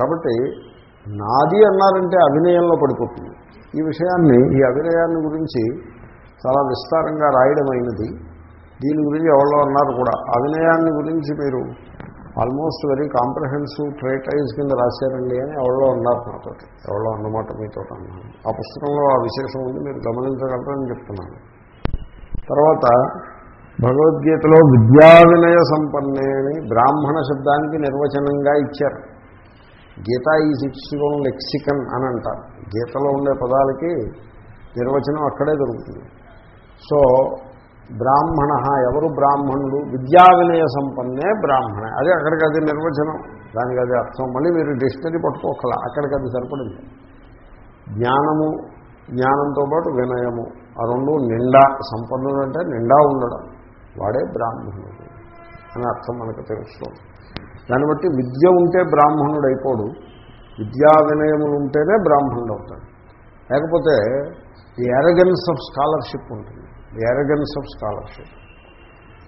కాబట్టి నాది అన్నారంటే అభినయంలో పడిపోతుంది. ఈ విషయాన్ని ఈ అభినయాన్ని గురించి చాలా విస్తారంగా రాయడమైనది దీని గురించి ఎవరో అన్నారు కూడా. అభినయాన్ని గురించి మీరు ఆల్మోస్ట్ వెరీ కాంప్రహెన్సివ్ ట్రేటైజ్ కింద రాశారండి అని ఎవరో అన్నారు నాతో ఎవరో అన్నమాట మీతో అన్నాను ఆ పుస్తకంలో ఆ విశేషం ఉంది మీరు గమనించగలరని చెప్తున్నాను. తర్వాత భగవద్గీతలో విద్యా వినయ సంపన్నే అని బ్రాహ్మణ శబ్దానికి నిర్వచనంగా ఇచ్చారు. Gita is its own lexicon అని అంటారు. గీతలో ఉండే పదాలకి నిర్వచనం అక్కడే దొరుకుతుంది. సో బ్రాహ్మణ ఎవరు బ్రాహ్మణుడు విద్యా వినయ సంపన్నే బ్రాహ్మణ. అదే అక్కడికి అది నిర్వచనం. దానికి అది అర్థం. మళ్ళీ మీరు డిక్షనరీ పట్టుకోకల. అక్కడికి అది సరిపడింది. జ్ఞానము జ్ఞానంతో పాటు వినయము. ఆ రెండు నిండా సంపన్నుడు అంటే నిండా ఉండడం. వాడే బ్రాహ్మణుడు. అని అర్థం మనకు తెలుస్తుంది. దాన్ని బట్టి విద్య ఉంటే బ్రాహ్మణుడు అయిపోడు విద్యా వినయములు ఉంటేనే బ్రాహ్మణుడు అవుతాడు లేకపోతే ది ఎరగన్స్ ఆఫ్ స్కాలర్షిప్ ఉంటుంది. ది ఎరగన్స్ ఆఫ్ స్కాలర్షిప్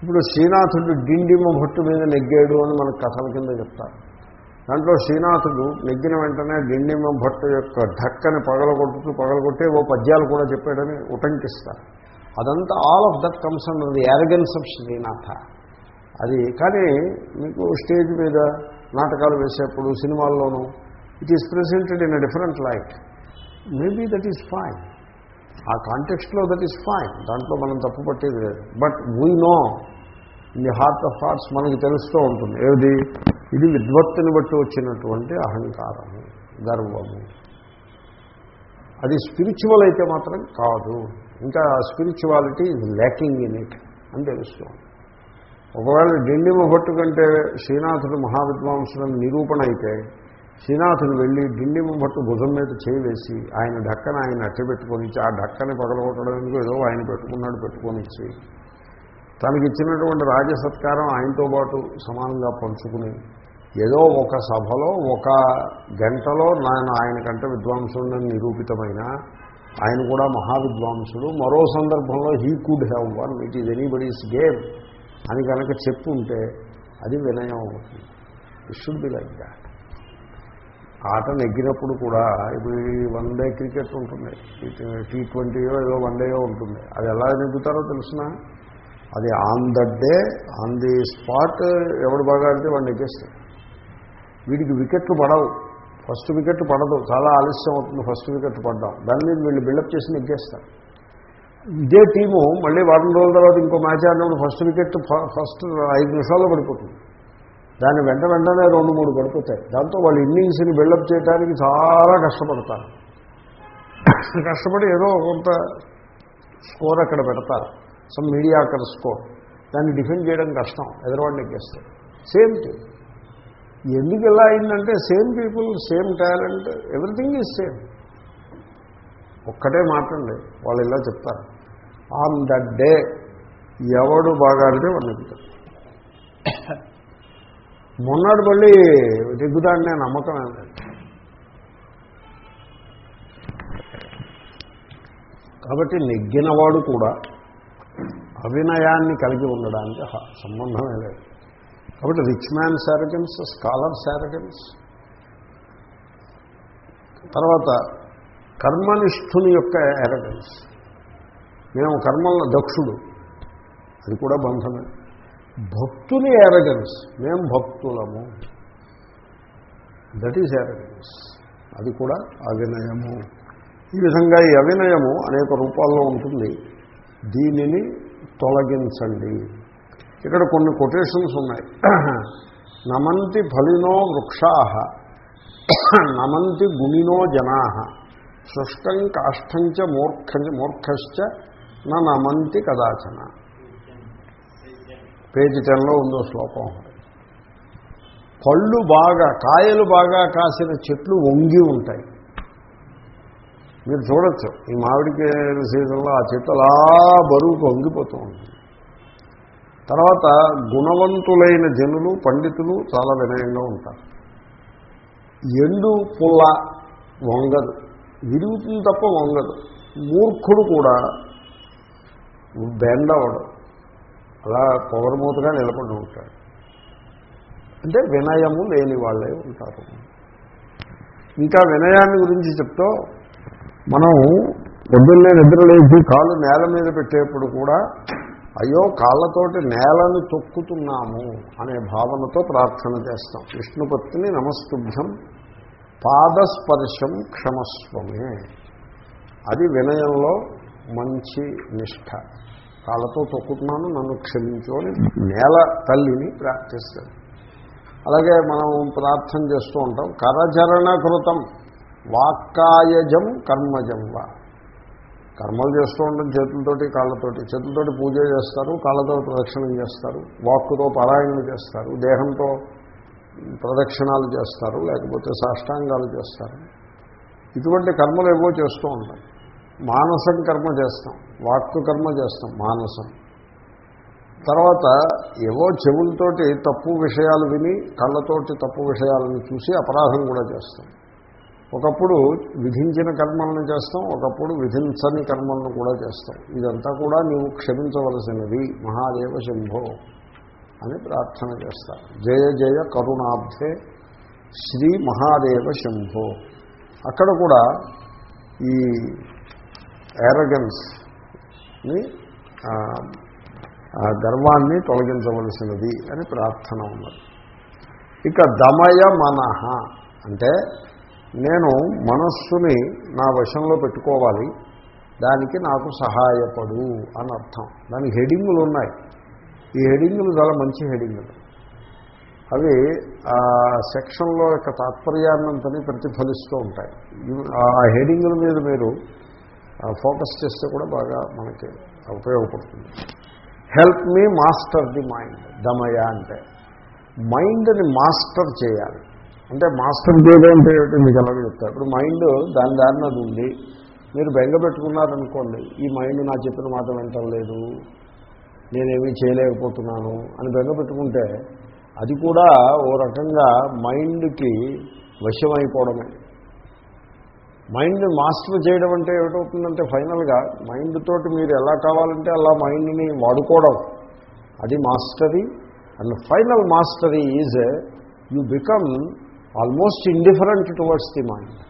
ఇప్పుడు శ్రీనాథుడు డిండిమ భట్టు మీద నెగ్గాడు అని మనకు కథల కింద చెప్తారు. దాంట్లో శ్రీనాథుడు నెగ్గిన వెంటనే డిండిమ భట్టు యొక్క ఢక్కని పగలగొట్టుతూ పగలగొట్టే ఓ పద్యాలు కూడా చెప్పాడని ఉటంకిస్తారు. అదంతా all of that comes under the arrogance of Srinatha. అది. కానీ మీకు స్టేజ్ మీద నాటకాలు వేసేప్పుడు సినిమాల్లోనూ it is presented in a different light maybe that is fine ఆ కాంటెక్స్ట్లో దట్ ఈస్ ఫైన్ దాంట్లో మనం తప్పు పట్టేది లేదు. But we know in the heart of hearts మనకి తెలుస్తూ ఉంటుంది. ఏది? ఇది విద్వత్తుని బట్టి వచ్చినటువంటి అహంకారము గర్వము. అది స్పిరిచువల్ అయితే మాత్రం కాదు. ఇంకా spirituality is lacking in it అని తెలుస్తుంది ఒకవేళ డిండిమ భట్టు కంటే శ్రీనాథుడు మహావిద్వాంసులను నిరూపణ అయితే శ్రీనాథుడు వెళ్ళి డిండిమ భట్టు భుజం మీద చేవేసి ఆయన ఢక్కన ఆయన అట్టబెట్టుకొని ఆ ఢక్కని పగలగొట్టడానికి ఏదో ఆయన పెట్టుకున్నాడు పెట్టుకొనిచ్చి తనకి ఇచ్చినటువంటి రాజసత్కారం ఆయనతో పాటు సమానంగా పంచుకుని ఏదో ఒక సభలో ఒక గంటలో నేను ఆయన కంటే విద్వాంసుడని నిరూపితమైన ఆయన కూడా మహావిద్వాంసుడు. మరో సందర్భంలో he could have won it is anybody's game అని కనుక చెప్పుంటే అది వినయం అవుతుంది. ఇష్యుడ్ బి లైక్ దాట్ ఆట నెగ్గినప్పుడు కూడా ఇప్పుడు వన్ డే క్రికెట్ ఉంటుంది. టీ ట్వంటీయో ఏదో వన్ డేయో ఉంటుంది. అది ఎలా నెగ్గుతారో తెలిసిన? అది on the day on the spot ఎవడు బాగా ఆడితే వాడు నెగ్గేస్తాడు. వీడికి వికెట్లు పడవు. ఫస్ట్ వికెట్ పడదు. చాలా ఆలస్యం అవుతుంది ఫస్ట్ వికెట్ పడ్డాం. దాని మీద వీళ్ళు బిల్డప్ చేసి నెగ్గేస్తారు. ఇదే టీము మళ్ళీ వారం రోజుల తర్వాత ఇంకో మ్యాచ్ ఆడినప్పుడు ఫస్ట్ వికెట్ ఫస్ట్ ఐదు నిమిషాల్లో పడిపోతుంది. దాన్ని వెంట వెంటనే రెండు మూడు పడిపోతాయి. దాంతో వాళ్ళు ఇన్నింగ్స్ని బిల్డప్ చేయడానికి చాలా కష్టపడతారు. కష్టపడి ఏదో కొంత స్కోర్ అక్కడ పెడతారు. సమ్ మీడియా అక్కడ స్కోర్ దాన్ని డిఫెండ్ చేయడం కష్టం. ఎదురువాడిని ఎక్కేస్తారు సేమ్ థింగ్ ఎందుకు ఇలా అయిందంటే same people same talent everything is same ఒక్కటే మాటండి వాళ్ళు ఇలా చెప్తారు. ఆన్ దట్ డే ఎవడు బాగా అంటే వాడు మొన్నటి మళ్ళీ దిగ్గుదాన్నే నమ్మకం ఏంటంటే కాబట్టి నెగ్గినవాడు కూడా అవినయాన్ని కలిగి ఉండడానికి సంబంధమే లేదు. కాబట్టి rich man arrogance scholar arrogance తర్వాత కర్మనిష్ఠుని యొక్క ఎరగన్స్ మేము కర్మల్లో దక్షుడు. అది కూడా బంధమే. భక్తుని ఎరగన్స్ మేము భక్తులము. దట్ ఈజ్ ఎరగన్స్ అది కూడా అవినయము. ఈ విధంగా ఈ అవినయము అనేక రూపాల్లో ఉంటుంది. దీనిని తొలగించండి. ఇక్కడ కొన్ని కొటేషన్స్ ఉన్నాయి. నమంతి ఫలినో వృక్షా. నమంతి గుణినో జనా. శుష్కం కాష్టంచ మూర్ఖ మూర్ఖశ్చ నా నమంతి కదాచన పేజీ టెన్లో ఉందో శ్లోకం. పళ్ళు బాగా కాయలు బాగా కాసిన చెట్లు వంగి ఉంటాయి. మీరు చూడొచ్చు ఈ మామిడికాయల సీజన్లో ఆ చెట్టు అలా బరువుకు వంగిపోతూ ఉంటుంది. తర్వాత గుణవంతులైన జనులు పండితులు చాలా వినయంగా ఉంటారు. ఎండు పుల్ల వంగదు. విరుగుతుంది తప్ప వంగదు. మూర్ఖుడు కూడా బెండవడు. అలా పొగరమూతగా నిలబడి ఉంటాడు. అంటే వినయము లేని వాళ్ళే ఉంటారు. ఇంకా వినయాన్ని గురించి చెప్తూ మనం పొద్దున్నే నిద్రలేసి కాళ్ళు నేల మీద పెట్టేప్పుడు కూడా అయ్యో కాళ్ళతోటి నేలను తొక్కుతున్నాము అనే భావనతో ప్రార్థన చేస్తాం. విష్ణుపత్ని నమస్తుభ్యం పాదస్పర్శం క్షమస్వమే. అది వినయంలో మంచి నిష్ఠ. కాళ్ళతో తొక్కుతున్నాను నన్ను క్షమించు అని నేల తల్లిని ప్రార్థిస్తాడు. అలాగే మనం ప్రార్థన చేస్తూ ఉంటాం కరచరణ కృతం వాక్కాయజం కర్మజం వా. కర్మలు చేస్తూ ఉంటాం చేతులతోటి కాళ్ళతోటి. చేతులతోటి పూజ చేస్తారు కాళ్ళతో ప్రదక్షిణం చేస్తారు వాక్కుతో పారాయణం చేస్తారు దేహంతో ప్రదక్షిణాలు చేస్తారు లేకపోతే సాష్టాంగాలు చేస్తారు. ఇటువంటి కర్మలు ఏవో చేస్తూ ఉంటాం. మానసం కర్మ చేస్తాం వాక్కు కర్మ చేస్తాం మానసం. తర్వాత ఏవో చెవులతోటి తప్పు విషయాలు విని కళ్ళతోటి తప్పు విషయాలను చూసి అపరాధం కూడా చేస్తాం. ఒకప్పుడు విధించిన కర్మలను చేస్తాం ఒకప్పుడు విధించని కర్మలను కూడా చేస్తాం. ఇదంతా కూడా నీవు క్షమించవలసినది. మహాదేవ శంభో. అని ప్రార్థన చేస్తారు. జయ జయ కరుణాబ్ధే శ్రీ మహాదేవ శంభో. అక్కడ కూడా ఈ ఏరగన్స్ని గర్వాన్ని తొలగించవలసినది అని ప్రార్థన ఉన్నది. ఇక దమయ మనహ అంటే నేను మనస్సుని నా వశంలో పెట్టుకోవాలి దానికి నాకు సహాయపడు అని అర్థం. దానికి హెడింగులు ఉన్నాయి. ఈ హెడింగులు చాలా మంచి హెడింగులు. అవి ఆ సెక్షన్లో యొక్క తాత్పర్యాన్నంతని ప్రతిఫలిస్తూ ఉంటాయి. ఆ హెడింగుల మీద మీరు ఫోకస్ చేస్తే కూడా బాగా మనకి ఉపయోగపడుతుంది. Help me master the mind దమయ అంటే. మైండ్ని మాస్టర్ చేయాలి. అంటే మాస్టర్ చేయడం అంటే ఏమిటి? మీకు ఎలా చెప్తారు. ఇప్పుడు మైండ్ దాని దారిన అది ఉంది. మీరు బెంగ పెట్టుకున్నారనుకోండి ఈ మైండ్ నా చెప్పిన మాట వింటలేదు నేనేమీ చేయలేకపోతున్నాను అని బెంగ పెట్టుకుంటే అది కూడా ఓ రకంగా మైండ్కి వశమైపోవడమే మైండ్ మాస్టర్ చేయడం అంటే ఏమిటవుతుందంటే ఫైనల్గా మైండ్ తోటి మీరు ఎలా కావాలంటే అలా మైండ్ని వాడుకోవడం. అది mastery. And final mastery is you become almost indifferent towards the mind.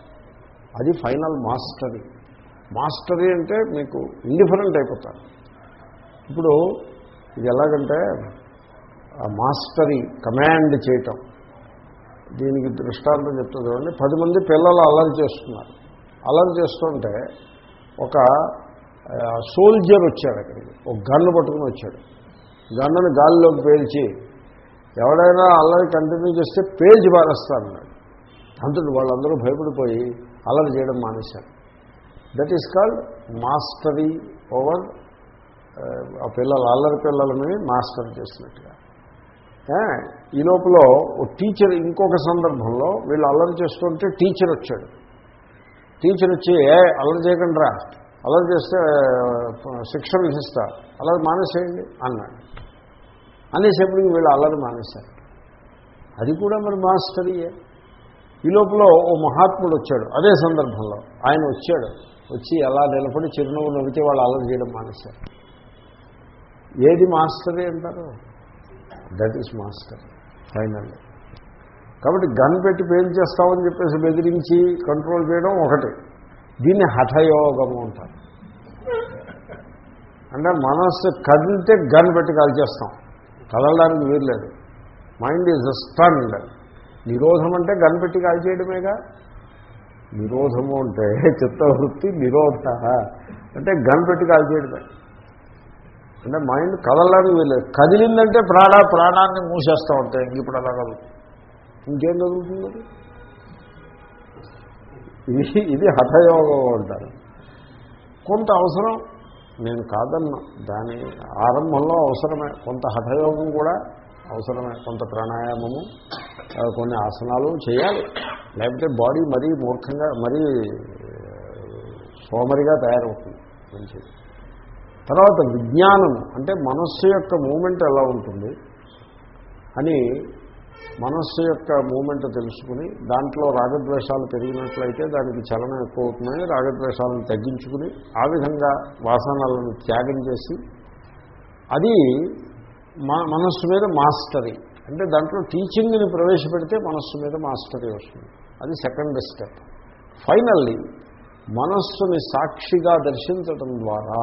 అది ఫైనల్ మాస్టరీ. మాస్టరీ అంటే మీకు ఇండిఫరెంట్ అయిపోతారు. ఇప్పుడు ఇది ఎలాగంటే మాస్టరీ కమాండ్ చేయటం. దీనికి దృష్టాంతం చెప్తుంది చూడండి. పది మంది పిల్లలు అల్లరి చేస్తున్నారు. అల్లరి చేస్తుంటే ఒక సోల్జర్ వచ్చాడు అక్కడికి. ఒక గన్ను పట్టుకుని వచ్చాడు. గన్నును గాలిలోకి పేల్చి ఎవడైనా అల్లరి కంటిన్యూ చేస్తే పేల్చి పారేస్తారన్నాడు అంతటి వాళ్ళందరూ భయపడిపోయి అల్లరి చేయడం మానేశారు. That is called mastery over ఆ పిల్లలు అల్లరి పిల్లలని మాస్టర్ చేసినట్టుగా. ఈ లోపల ఓ టీచర్ ఇంకొక సందర్భంలో వీళ్ళు అల్లరి చేస్తుంటే టీచర్ వచ్చాడు. టీచర్ వచ్చి ఏ అల్లరి చేయకండి రా అల్లరి చేస్తే శిక్ష విధిస్తా అల్లరి మానేసేయండి అన్నాడు. అనేసేపటికి వీళ్ళు అల్లరి మానేశారు. అది కూడా మరి మాస్టరీయే. ఈ లోపల ఓ మహాత్ముడు వచ్చాడు. అదే సందర్భంలో ఆయన వచ్చాడు. వచ్చి అలా నిలబడి చిరునవ్వు నవ్వితే వాళ్ళు అల్లరి చేయడం మానేశారు. ఏది మాస్టరే అంటారు? దట్ ఈస్ మాస్టర్ ఫైనల్ కాబట్టి గన్ పెట్టి పేరు చేస్తామని చెప్పేసి బెదిరించి కంట్రోల్ చేయడం ఒకటి. దీన్ని హఠయోగము అంటారు. అంటే మనస్సు కదిలితే గన్ పెట్టి కాల్చేస్తాం కదలడానికి వీర్లేదు మైండ్ ఈజ్ స్టండ్ నిరోధం అంటే గన్ పెట్టి కాల్చేయడమేగా నిరోధము అంటే చిత్తవృత్తి నిరోధ. అంటే గన్ పెట్టి కాల్చేయడమే అంటే మైండ్ కదలడానికి వీలేదు కదిలిందంటే ప్రాణ ప్రాణాన్ని మూసేస్తూ ఉంటాయి. ఇప్పుడు అలా కదులుతుంది ఇంకేం కదులుతుంది ఇది ఇది హఠయోగం అంటారు. కొంత అవసరం. నేను కాదన్నా. దాని ఆరంభంలో అవసరమే. కొంత హఠయోగం కూడా అవసరమే. కొంత ప్రాణాయామము కొన్ని ఆసనాలు చేయాలి. లేకపోతే బాడీ మరీ మూర్ఖంగా మరీ సోమరిగా తయారవుతుంది. మంచిది. తర్వాత విజ్ఞానం అంటే మనస్సు యొక్క మూమెంట్ ఎలా ఉంటుంది అని మనస్సు యొక్క మూమెంట్ తెలుసుకుని దాంట్లో రాగద్వేషాలు పెరిగినట్లయితే దానికి చలనం ఎక్కువ అవుతుందని రాగద్వేషాలను తగ్గించుకుని ఆ విధంగా వాసనలను త్యాగం చేసి అది మనస్సు మీద మాస్టరీ. అంటే దాంట్లో టీచింగ్ని ప్రవేశపెడితే మనస్సు మీద మాస్టరీ వస్తుంది. అది సెకండ్ స్టెప్. ఫైనల్లీ మనస్సుని సాక్షిగా దర్శించటం ద్వారా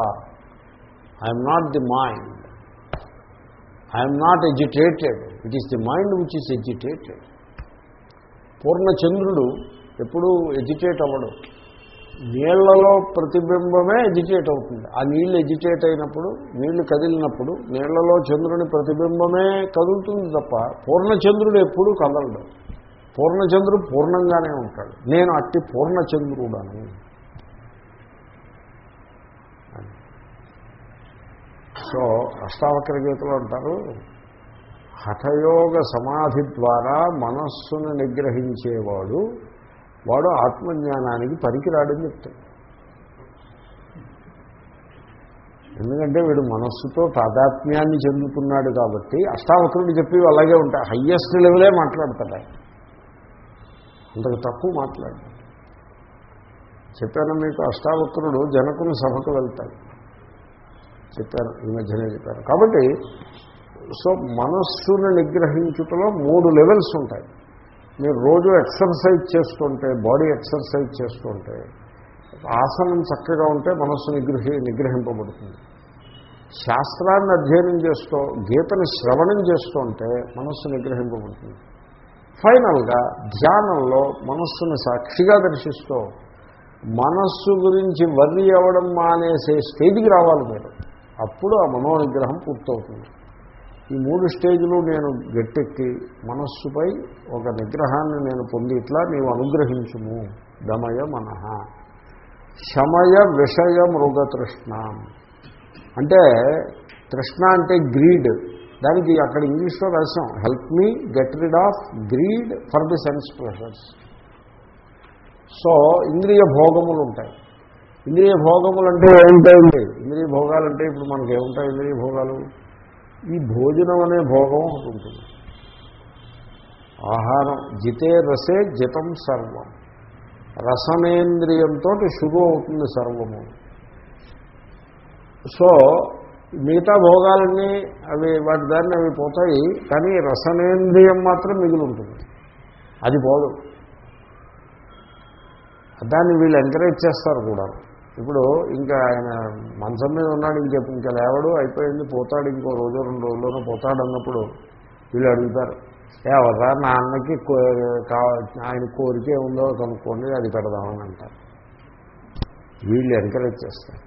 I'm not the mind. I'm not agitated it is the mind which is agitated పూర్ణచంద్రుడు ఎప్పుడూ ఎడ్యుటేట్ అవ్వడు. నీళ్ళలో ప్రతిబింబమే ఎడ్యుటేట్ అవుతుంది. ఆ నీళ్ళు ఎడ్యుటేట్ అయినప్పుడు నీళ్ళు కదిలినప్పుడు నీళ్ళలో చంద్రుని ప్రతిబింబమే కదులుతుంది తప్ప పూర్ణచంద్రుడు ఎప్పుడూ కదలడు. పూర్ణచంద్రుడు పూర్ణంగానే ఉంటాడు. నేను అట్టి పూర్ణచంద్రుడను. సో అష్టావక్ర గీతలు అంటారు హఠయోగ సమాధి ద్వారా మనస్సును నిగ్రహించేవాడు వాడు ఆత్మజ్ఞానానికి పనికిరాడని చెప్తాడు ఎందుకంటే వీడు మనస్సుతో తాదాత్మ్యాన్ని చెందుతున్నాడు కాబట్టి అష్టావక్రుడు చెప్పి అలాగే ఉంటాయి. హయ్యెస్ట్ లెవెలే మాట్లాడతాడు అంతకు తక్కువ మాట్లాడు చెప్పాను మీకు అష్టావక్రుడు జనకుని సభకు వెళ్తాడు. చెప్పాను ఈ మధ్యనే చెప్పాను కాబట్టి సో మనస్సును నిగ్రహించుటలో మూడు లెవెల్స్ ఉంటాయి. మీరు రోజు ఎక్సర్సైజ్ చేస్తుంటే బాడీ ఎక్సర్సైజ్ చేస్తుంటే ఆసనం చక్కగా ఉంటే మనస్సు నిగ్రహి నిగ్రహింపబడుతుంది. శాస్త్రాన్ని అధ్యయనం చేస్తూ గీతని శ్రవణం చేస్తుంటే మనస్సు నిగ్రహింపబడుతుంది. ఫైనల్గా ధ్యానంలో మనస్సును సాక్షిగా దర్శిస్తూ మనస్సు గురించి వర్రి అవ్వడం మానేసే స్టేజ్కి రావాలి మీరు. అప్పుడు ఆ మనోనిగ్రహం పూర్తవుతుంది. ఈ మూడు స్టేజ్లు నేను గట్టెక్కి మనస్సుపై ఒక నిగ్రహాన్ని నేను పొంది ఇట్లా నీవు అనుగ్రహించుము. దమయ మనహ శమయ విషయ మృగతృష్ణ అంటే తృష్ణ అంటే గ్రీడ్. దానికి అక్కడ ఇంగ్లీష్లో రాసాం help me get rid of greed for the sense pleasures so ఇంద్రియ భోగములు ఉంటాయి. ఇంద్రియ భోగములు అంటే ఏముంటాయండి? ఇంద్రియ భోగాలంటే ఇప్పుడు మనకి ఏముంటాయి ఇంద్రియ భోగాలు? ఈ భోజనం అనే భోగం ఒకటి ఉంటుంది. ఆహారం. జితే రసే జితం సర్వం. రసనేంద్రియంతో శుభం అవుతుంది సర్వము. సో మిగతా భోగాలన్నీ అవి వాటి దాన్ని అవి పోతాయి కానీ రసనేంద్రియం మాత్రం మిగిలి ఉంటుంది. అది పోదు. దాన్ని వీళ్ళు ఎంకరేజ్ చేస్తారు కూడా. ఇప్పుడు ఇంకా ఆయన మంచం మీద ఉన్నాడు ఇంక ఇంకా లేవడు అయిపోయింది పోతాడు ఇంకో రోజు రెండు రోజుల్లోనూ పోతాడు అన్నప్పుడు వీళ్ళు అడుగుతారు ఎవరా నాన్నకి కో- ఆయన కోరిక ఉందో కనుక్కోండి అది పెడదామని అంటారు. వీళ్ళు ఎంకరేజ్ చేస్తారు.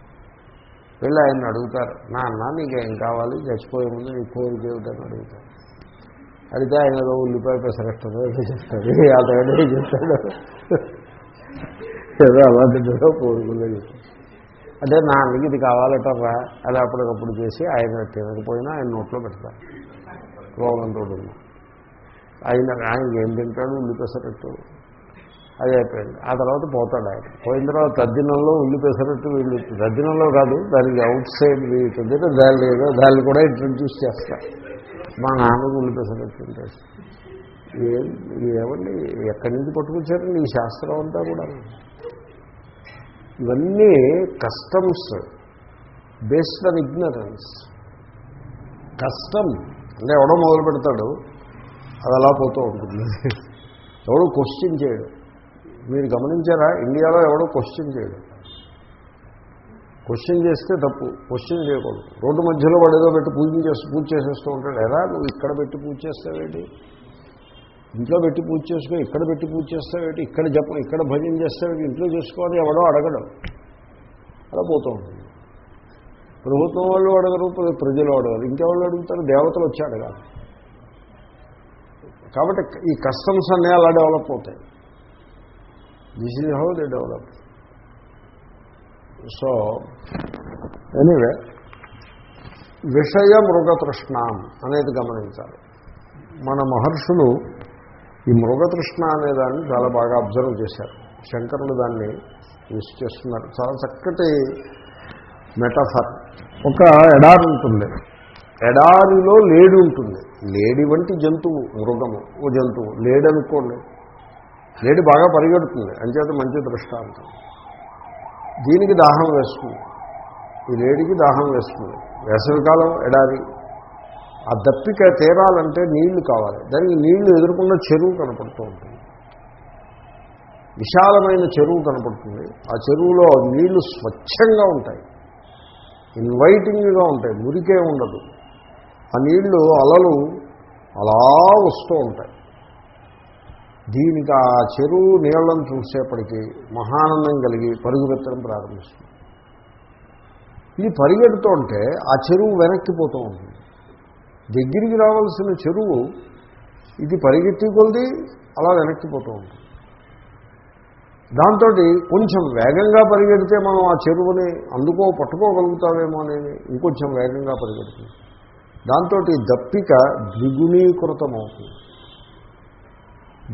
వీళ్ళు ఆయన అడుగుతారు నాన్న నీకేం కావాలి చచ్చిపోయే ముందు నీ కోరిక ఏమిటని అడుగుతారు. అడిగితే ఆయన ఏదో ఉల్లిపాయ పెసరట్టదో చెప్తాడు అతగడే చెప్తాడు. ఏదో అలాంటిదో కోరుకుందో చెప్తాడు. అంటే నాన్నకి ఇది కావాలటరా? అది అప్పటికప్పుడు చేసి ఆయన తినకపోయినా ఆయన నోట్లో పెడతారు. రోగంతో ఉన్నా ఆయన ఆయన ఏం తింటాడు? ఉల్లి పెసరట్టు. అది అయిపోయింది. ఆ తర్వాత పోతాడు ఆయన. పోయిన తర్వాత తద్దినంలో ఉల్లి పెసరట్టు వీళ్ళు తద్దినంలో కాదు దానికి అవుట్ సైడ్ వీటి దాన్ని ఏదో దాన్ని కూడా ఇంట్రడ్యూస్ చేస్తారు. మా నాన్నకు ఉల్లి పెసరట్టు ఏం ఏమండి? ఎక్కడి నుంచి పట్టుకొచ్చారండి? ఈ శాస్త్రం అంతా కూడా. ఇవన్నీ కస్టమ్స్ బేస్డ్ ఆన్ ఇగ్నరెన్స్ కష్టం అంటే ఎవడో మొదలు పెడతాడు అది అలా పోతూ ఉంటుంది. ఎవడో క్వశ్చన్ చేయడు. మీరు గమనించారా? ఇండియాలో ఎవడో క్వశ్చన్ చేయడు. క్వశ్చన్ చేస్తే తప్పు క్వశ్చన్ చేయకూడదు. రోడ్డు మధ్యలో వాడు ఏదో పెట్టి పూజ చేస్తూ పూజ చేసేస్తూ ఉంటాడు. ఎలా? నువ్వు ఇక్కడ పెట్టి పూజ చేస్తావేంటి? ఇంట్లో పెట్టి పూజ చేసుకో ఇక్కడ పెట్టి పూజ చేస్తావేటి ఇక్కడ జపం ఇక్కడ భజన చేస్తావేటి ఇంట్లో చేసుకోవాలి ఎవడో అడగడం. అలా పోతూ ఉంటుంది. ప్రభుత్వం వాళ్ళు అడగరు ప్రజలు అడగరు. ఇంకెవాళ్ళు అడుగుతారు? దేవతలు వచ్చి అడగాలి. కాబట్టి ఈ కస్టమ్స్ అన్నీ అలా డెవలప్ అవుతాయి. This is how they develop so anyway విషయ మృగతృష్ణాం అనేది గమనించాలి. మన మహర్షులు ఈ మృగతృష్ణ అనే దాన్ని చాలా బాగా అబ్జర్వ్ చేశారు. శంకరులు దాన్ని యూస్ చేస్తున్నారు. చాలా చక్కటి మెటఫర్. ఒక ఎడారి ఉంటుంది. ఎడారిలో లేడి ఉంటుంది. లేడి వంటి జంతువు మృగము ఓ జంతువు. లేడి అనుకోండి లేడి బాగా పరిగెడుతుంది. అంచేత మంచి దృష్టాంతం. దీనికి దాహం వేస్తుంది. ఈ లేడికి దాహం వేస్తుంది. వేసవికాలం ఎడారి. ఆ దప్పిక తీరాలంటే నీళ్ళు కావాలి. దానికి నీళ్ళు ఎదుర్కొన్న చెరువు కనపడుతూ ఉంటుంది విశాలమైన చెరువు కనపడుతుంది. ఆ చెరువులో నీళ్ళు స్వచ్ఛంగా ఉంటాయి. ఇన్వైటింగ్గా ఉంటాయి. మురికే ఉండదు. ఆ నీళ్ళు అలలు అలా వస్తూ ఉంటాయి. దీనికి ఆ చెరువు నీళ్ళను చూసేప్పటికీ మహానందం కలిగి పరుగుపెత్తడం ప్రారంభిస్తుంది. ఇది పరిగెడుతుంటే ఆ చెరువు వెనక్కిపోతూ ఉంటుంది. దగ్గరికి రావాల్సిన చెరువు ఇది పరిగెత్తి కొలిది అలా వెనక్కిపోతూ ఉంటుంది. దాంతో కొంచెం వేగంగా పరిగెడితే మనం ఆ చెరువుని అందుకో పట్టుకోగలుగుతామేమో అనేది ఇంకొంచెం వేగంగా పరిగెడుతుంది. దాంతో దప్పిక ద్విగుణీకృతం అవుతుంది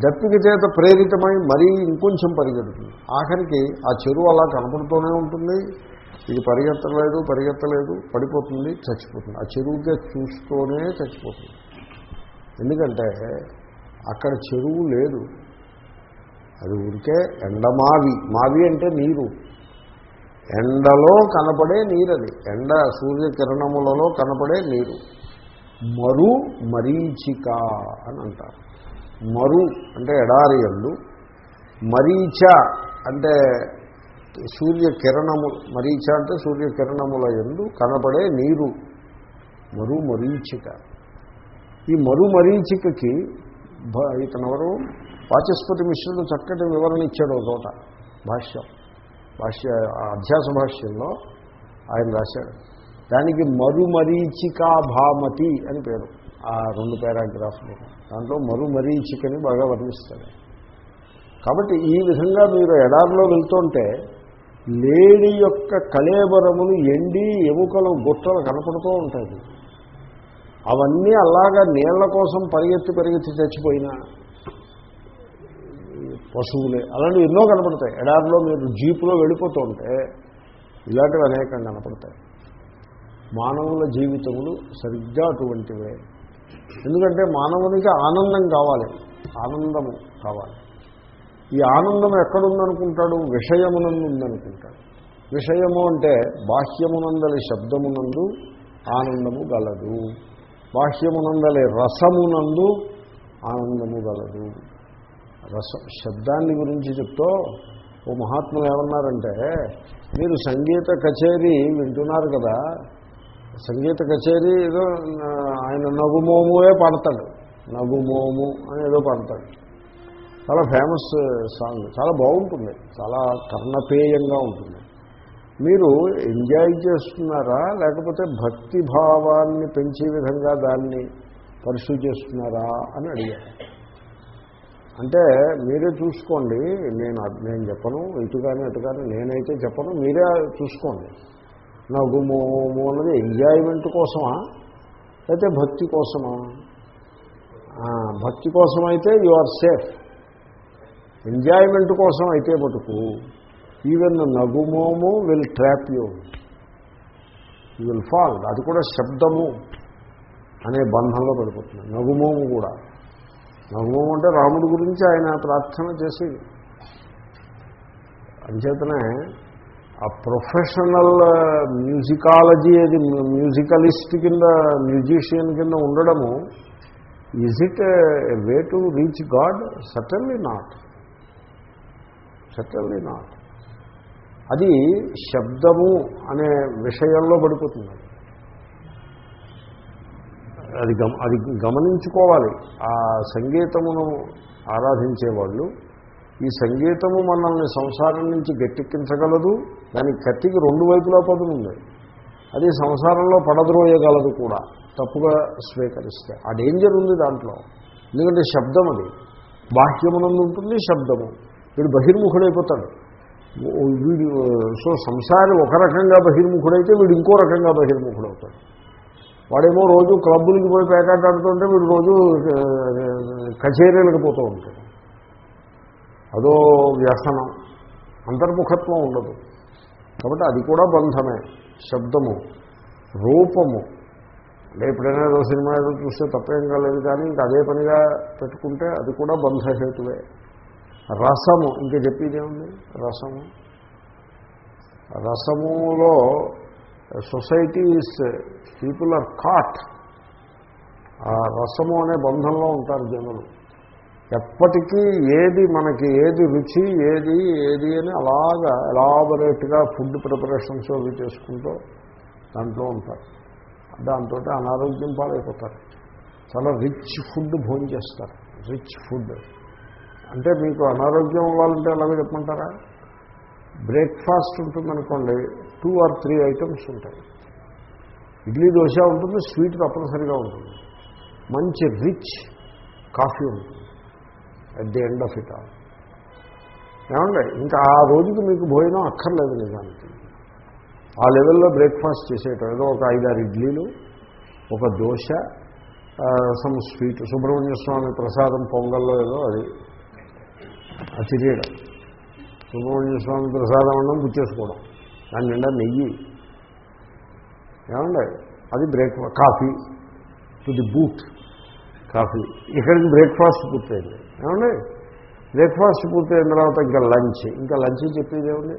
దప్పిక చేత ప్రేరితమై మరీ ఇంకొంచెం పరిగెడుతుంది. ఆఖరికి ఆ చెరువు అలా కనపడుతూనే ఉంటుంది. ఇది పరిగెత్తలేదు పరిగెత్తలేదు పడిపోతుంది చచ్చిపోతుంది. ఆ చెరువుగా చూస్తూనే చచ్చిపోతుంది. ఎందుకంటే అక్కడ చెరువు లేదు. అది ఊరికే ఎండమావి మావి. అంటే నీరు. ఎండలో కనపడే నీరు అది. ఎండ సూర్యకిరణములలో కనపడే నీరు. మరు మరీచిక అని అంటారు. మరు అంటే ఎడారి మరీచ అంటే సూర్యకిరణము మరీచ అంటే సూర్యకిరణముల ఎందు కనపడే నీరు మరు మరీచిక. ఈ మరు మరీచికకి భ- ఇతనెవరు? వాచస్పతి మిశ్రుడు చక్కటి వివరణ ఇచ్చాడు ఒక చోట భాష్యం. భాష్య ఆ అధ్యాస భాష్యంలో ఆయన రాశాడు. దానికి మరుమరీచికా భామతి అని పేరు. ఆ రెండు పారాగ్రాఫ్లు. దాంట్లో మరుమరీచికని బాగా వర్ణిస్తాడు. కాబట్టి ఈ విధంగా మీరు ఎడారిలో వెళ్తుంటే లేడి యొక్క కళేబరములు ఎండి ఎముకలు గుట్టలు కనపడుతూ ఉంటాయి. అవన్నీ అలాగా నీళ్ళ కోసం పరిగెత్తి పరిగెత్తి చచ్చిపోయినా పశువులే. అలాంటివి ఎన్నో కనపడతాయి. ఎడారిలో మీరు జీపులో వెళ్ళిపోతూ ఉంటే ఇలాంటివి అనేకం కనపడతాయి. మానవుల జీవితములు సరిగ్గా అటువంటివే. ఎందుకంటే మానవునికి ఆనందం కావాలి. ఆనందము కావాలి. ఈ ఆనందం ఎక్కడుందనుకుంటాడు? విషయమునందు ఉందనుకుంటాడు విషయము అంటే బాహ్యమునందలి శబ్దమునందు ఆనందము గలదు. బాహ్యమునందలి రసమునందు ఆనందము గలదు. రస శబ్దాన్ని గురించి చెప్తూ ఓ మహాత్ములు ఏమన్నారంటే మీరు సంగీత కచేరీ వింటున్నారు కదా? సంగీత కచేరీ ఏదో ఆయన నగుమోమువే పాడతాడు. నగుమోము అని ఏదో పాడతాడు. చాలా ఫేమస్ సాంగ్ చాలా బాగుంటుంది చాలా కర్ణపేయంగా ఉంటుంది. మీరు ఎంజాయ్ చేస్తున్నారా లేకపోతే భక్తి భావాన్ని పెంచే విధంగా దాన్ని పర్సూ చేస్తున్నారా అని అడిగారు. అంటే మీరే చూసుకోండి నేను నేను చెప్పను ఇటు కానీ అటు కానీ నేనైతే చెప్పను మీరే చూసుకోండి. నగుమోము అన్నది ఎంజాయ్మెంట్ కోసమా లేకపోతే భక్తి కోసమా? భక్తి కోసమైతే యు ఆర్ సేఫ్ ఎంజాయ్మెంట్ కోసం అయితే మటుకు even Nagumomu will trap you. You will fall. అది కూడా శబ్దము అనే బంధంలో పడిపోతుంది నగుమోము కూడా. నగుమోము అంటే రాముడి గురించి ఆయన ప్రార్థన చేసి అంచేతనే ఆ ప్రొఫెషనల్ మ్యూజికాలజీ అది మ్యూజికలిస్ట్ కింద మ్యూజిషియన్ కింద ఉండడము is it way to reach God certainly not certainly not అది శబ్దము అనే విషయంలో పడిపోతుంది. అది గమ అది గమనించుకోవాలి. ఆ సంగీతమును ఆరాధించేవాళ్ళు ఈ సంగీతము మనల్ని సంసారం నుంచి గట్టెక్కించగలదు దానికి కత్తికి రెండు వైపులా పదునుంది. అది సంసారంలో పడద్రోయగలదు కూడా తప్పుగా స్వీకరిస్తే. ఆ డేంజర్ ఉంది దాంట్లో. ఎందుకంటే శబ్దం అది. బాహ్యమునందు ఉంటుంది శబ్దము. వీడు బహిర్ముఖుడైపోతాడు. వీడు సో సంసారి ఒక రకంగా బహిర్ముఖుడైతే వీడు ఇంకో రకంగా బహిర్ముఖుడవుతాడు. వాడేమో రోజు క్లబ్బులకి పోయి పేకాట ఆడుతుంటే వీడు రోజు కచేరీలకు పోతూ ఉంటాడు. అదో వ్యసనం అంతర్ముఖత్వం ఉండదు. కాబట్టి అది కూడా బంధమే శబ్దము రూపము. అంటే ఎప్పుడైనా ఏదో సినిమా ఏదో చూస్తే తప్పేం కాలేదు కానీ ఇంకా అదే పనిగా పెట్టుకుంటే అది కూడా బంధహేతువే. రసము ఇంకా చెప్పేదేముంది రసము. రసములో సొసైటీస్ పీపుల్ ఆర్ కాట్. ఆ రసము అనే బంధంలో ఉంటారు జనులు. ఎప్పటికీ ఏది మనకి ఏది రుచి ఏది ఏది అని అలాగా ఎలాబొరేట్గా ఫుడ్ ప్రిపరేషన్స్ అవి చేసుకుంటూ దాంట్లో ఉంటారు. దాంతో అనారోగ్యం పాలైపోతారు. చాలా రిచ్ ఫుడ్ భోజనం చేస్తారు. Rich food. అంటే మీకు అనారోగ్యం అవ్వాలంటే అలాగే చెప్పమంటారా? బ్రేక్ఫాస్ట్ ఉంటుందనుకోండి టూ ఆర్ త్రీ ఐటమ్స్ ఉంటాయి. ఇడ్లీ దోశ ఉంటుంది స్వీట్ తప్పనిసరిగా ఉంటుంది. మంచి రిచ్ కాఫీ ఉంటుంది. At the end of it all ఏమండి? ఇంకా ఆ రోజుకి మీకు భోజనం అక్కర్లేదు నిజానికి. ఆ లెవెల్లో బ్రేక్ఫాస్ట్ చేసేయటం. ఏదో ఒక ఐదారు ఇడ్లీలు ఒక దోశ సమ్ స్వీట్ సుబ్రహ్మణ్య స్వామి ప్రసాదం పొంగల్లో ఏదో అది. అది తినేయడం సుబ్రహ్మణ్య స్వామి ప్రసాదం అన్నం గుర్తేసుకోవడం దాని నిండా నెయ్యి. ఏమండి? అది breakfast coffee to the boot coffee ఇక్కడికి బ్రేక్ఫాస్ట్ పూర్తయింది. ఏమండి? బ్రేక్ఫాస్ట్ పూర్తయిన తర్వాత ఇంకా లంచ్ ఇంకా లంచ్ చెప్పేది ఏముంది?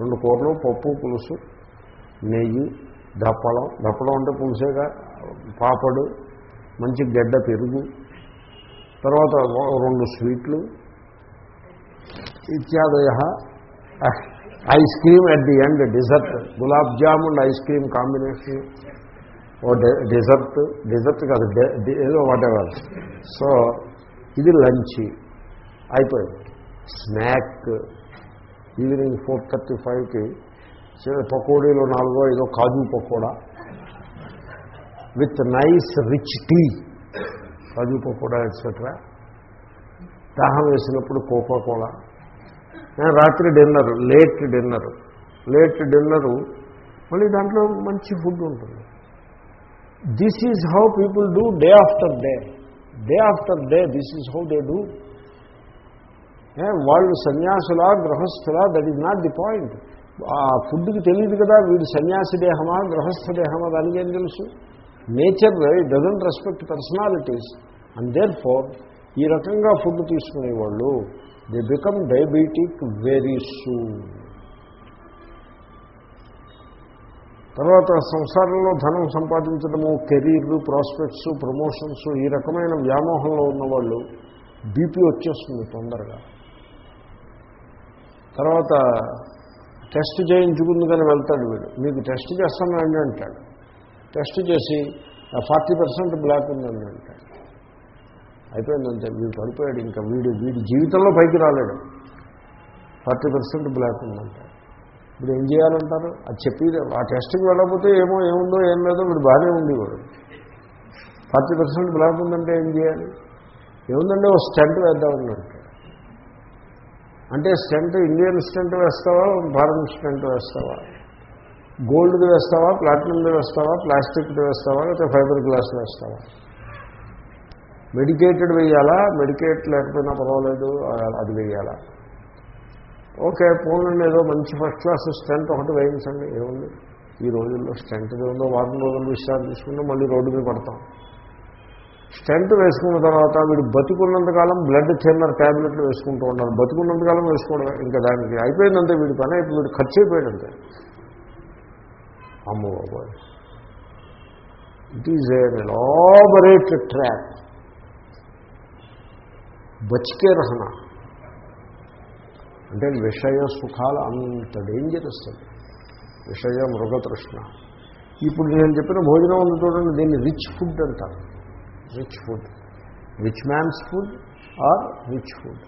రెండు కూరలు పప్పు పులుసు నెయ్యి దప్పడం. దప్పడం అంటే పులుసేగా? పాపడు మంచి గడ్డ పెరుగు. తర్వాత రెండు స్వీట్లు ఇత్యాదయ. Ice cream at the end dessert. Gulab jamun ice cream combination. Oh dessert. Dessert కాదు ఏదో వాట్ ఎవర్ సో ఇది లంచ్. అయిపోయింది. స్నాక్. ఈవినింగ్ ఫోర్ థర్టీ ఫైవ్కి పకోడీలో నాలుగో ఏదో kaju pakoda. With nice rich tea. Kaju pakoda etcetera దాహం వేసినప్పుడు కోకో కోలా రాత్రి dinner late dinner. Late dinner మళ్ళీ దాంట్లో మంచి ఫుడ్ ఉంటుంది. This is how people do day after day day after day this is how they do వాళ్ళు సన్యాసులా గృహస్థులా that is not the point ఆ ఫుడ్కి తెలియదు కదా వీడు సన్యాసి దేహమా గృహస్థ దేహమా దానికి ఏం తెలుసు? Nature doesn't respect personalities and therefore ఈ రకంగా ఫుడ్ తీసుకునేవాళ్ళు they become diabetic very soon తర్వాత సంసారంలో ధనం సంపాదించడము కెరీర్ ప్రాస్పెక్ట్స్ ప్రమోషన్స్ ఈ రకమైన వ్యామోహంలో ఉన్నవాళ్ళు బీపీ వచ్చేస్తుంది తొందరగా. తర్వాత టెస్ట్ చేయించుకుందుకని వెళ్తాడు వీడు. మీకు టెస్ట్ చేస్తానండి అంటాడు. టెస్ట్ చేసి ఫార్టీ పర్సెంట్ బ్లాక్ ఉందండి అంటాడు అయిపోయిందంటే వీడు పడిపోయాడు ఇంకా వీడు వీడి జీవితంలో పైకి రాలేడు. ఫార్టీ పర్సెంట్ బ్లాక్ ఉందంటాడు ఇప్పుడు ఏం చేయాలంటారు? అది చెప్పి ఆ టెస్ట్కి వెళ్ళకపోతే ఏమో ఏముందో ఏం లేదో వీడు బాగానే ఉంది వాడు ఫార్టీ పర్సెంట్ బ్లాక్ ఉందంటే ఏం చేయాలి? ఏముందంటే ఒక స్టెంట్ వేద్దామన్నట్టు. అంటే స్టెంట్ ఇండియన్ స్టెంట్ వేస్తావా? భారత్ స్టెంట్ వేస్తావా? గోల్డ్ది వేస్తావా? ప్లాటినంది వేస్తావా? ప్లాస్టిక్ది వేస్తావా? లేకపోతే ఫైబర్ గ్లాస్ వేస్తావా? మెడికేటెడ్ వేయాలా? మెడికేట్ లేకపోయినా పర్వాలేదు అది వేయాలా? ఓకే ఫోన్లో ఏదో మంచి ఫస్ట్ క్లాస్ స్టెంట్ ఒకటి వేయించండి. ఏముంది? ఈ రోజుల్లో స్టెంట్ ఉందో వారం రోజులు విషయాలు తీసుకుంటే మళ్ళీ రోడ్డు మీద పడతాం. స్టెంట్ వేసుకున్న తర్వాత వీడు బతుకున్నంతకాలం బ్లడ్ థిన్నర్ ట్యాబ్లెట్లు వేసుకుంటూ ఉన్నారు. బతుకున్నంతకాలం వేసుకోవడం ఇంకా దానికి అయిపోయిందంటే వీడి పని అయిపోయి వీడు ఖర్చు అయిపోయాడంతే అమ్మ బాబోయ్. It is an elaborate track బచికే రహన. అంటే విషయ సుఖాలు అంత డేంజరస్ అది. విషయ మృగతృష్ణ. ఇప్పుడు నేను చెప్పిన భోజనం ఉంది చూడండి దీన్ని రిచ్ ఫుడ్ అంటారు. Rich food rich man's food or rich food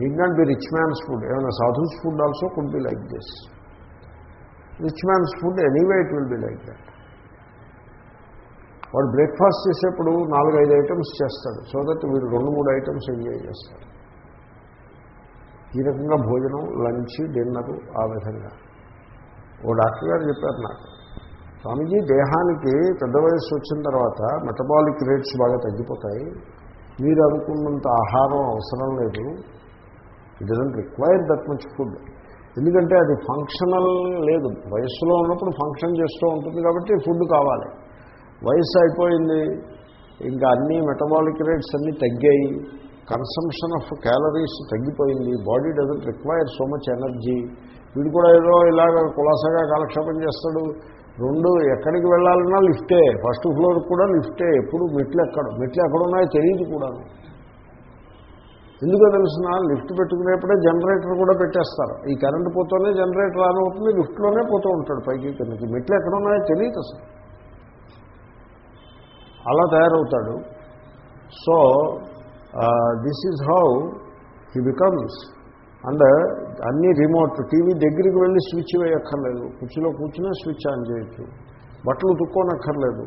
need not be rich man's food ఏమైనా sadhus food also could be like this rich man's food anyway it will be like that వాడు breakfast చేసేప్పుడు నాలుగైదు items చేస్తాడు. So that వీడు రెండు మూడు items enjoy చేస్తాడు. ఈ రకంగా భోజనం లంచ్ డిన్నరు ఆ విధంగా. ఓ డాక్టర్ గారు చెప్పారు నాకు స్వామీజీ దేహానికి పెద్ద వయసు వచ్చిన తర్వాత మెటబాలిక్ రేట్స్ బాగా తగ్గిపోతాయి. మీరు అనుకున్నంత ఆహారం అవసరం లేదు. It doesn't require that much food ఎందుకంటే అది ఫంక్షనల్ లేదు. వయస్సులో ఉన్నప్పుడు ఫంక్షన్ చేస్తూ ఉంటుంది కాబట్టి ఫుడ్ కావాలి. వయసు అయిపోయింది ఇంకా అన్ని మెటబాలిక్ రేట్స్ అన్నీ తగ్గాయి. కన్సంప్షన్ ఆఫ్ క్యాలరీస్ తగ్గిపోయింది. Body doesn't require so much energy వీడు కూడా ఏదో ఇలాగ కులాసగా కాలక్షేపం చేస్తాడు. రెండు ఎక్కడికి వెళ్ళాలన్నా లిఫ్టే. ఫస్ట్ ఫ్లోర్ కూడా లిఫ్టే. ఎప్పుడు మెట్లు ఎక్కడు మెట్లు ఎక్కడ ఉన్నాయో తెలియదు కూడా. ఎందుకో తెలిసిన? లిఫ్ట్ పెట్టుకునేప్పుడే జనరేటర్ కూడా పెట్టేస్తారు. ఈ కరెంటు పోతూనే జనరేటర్ ఆన్ అవుతుంది లిఫ్ట్లోనే పోతూ ఉంటాడు పైకి కిందకి. మెట్లు ఎక్కడ ఉన్నాయో తెలియదు అసలు. అలా తయారవుతాడు. So this is how he becomes and అన్ని రిమోట్ టీవీ దగ్గరికి వెళ్ళి స్విచ్ వేయక్కర్లేదు. కుర్చీలో కూర్చునే స్విచ్ ఆన్ చేయొచ్చు. బట్టలు ఉతుక్కోనక్కర్లేదు.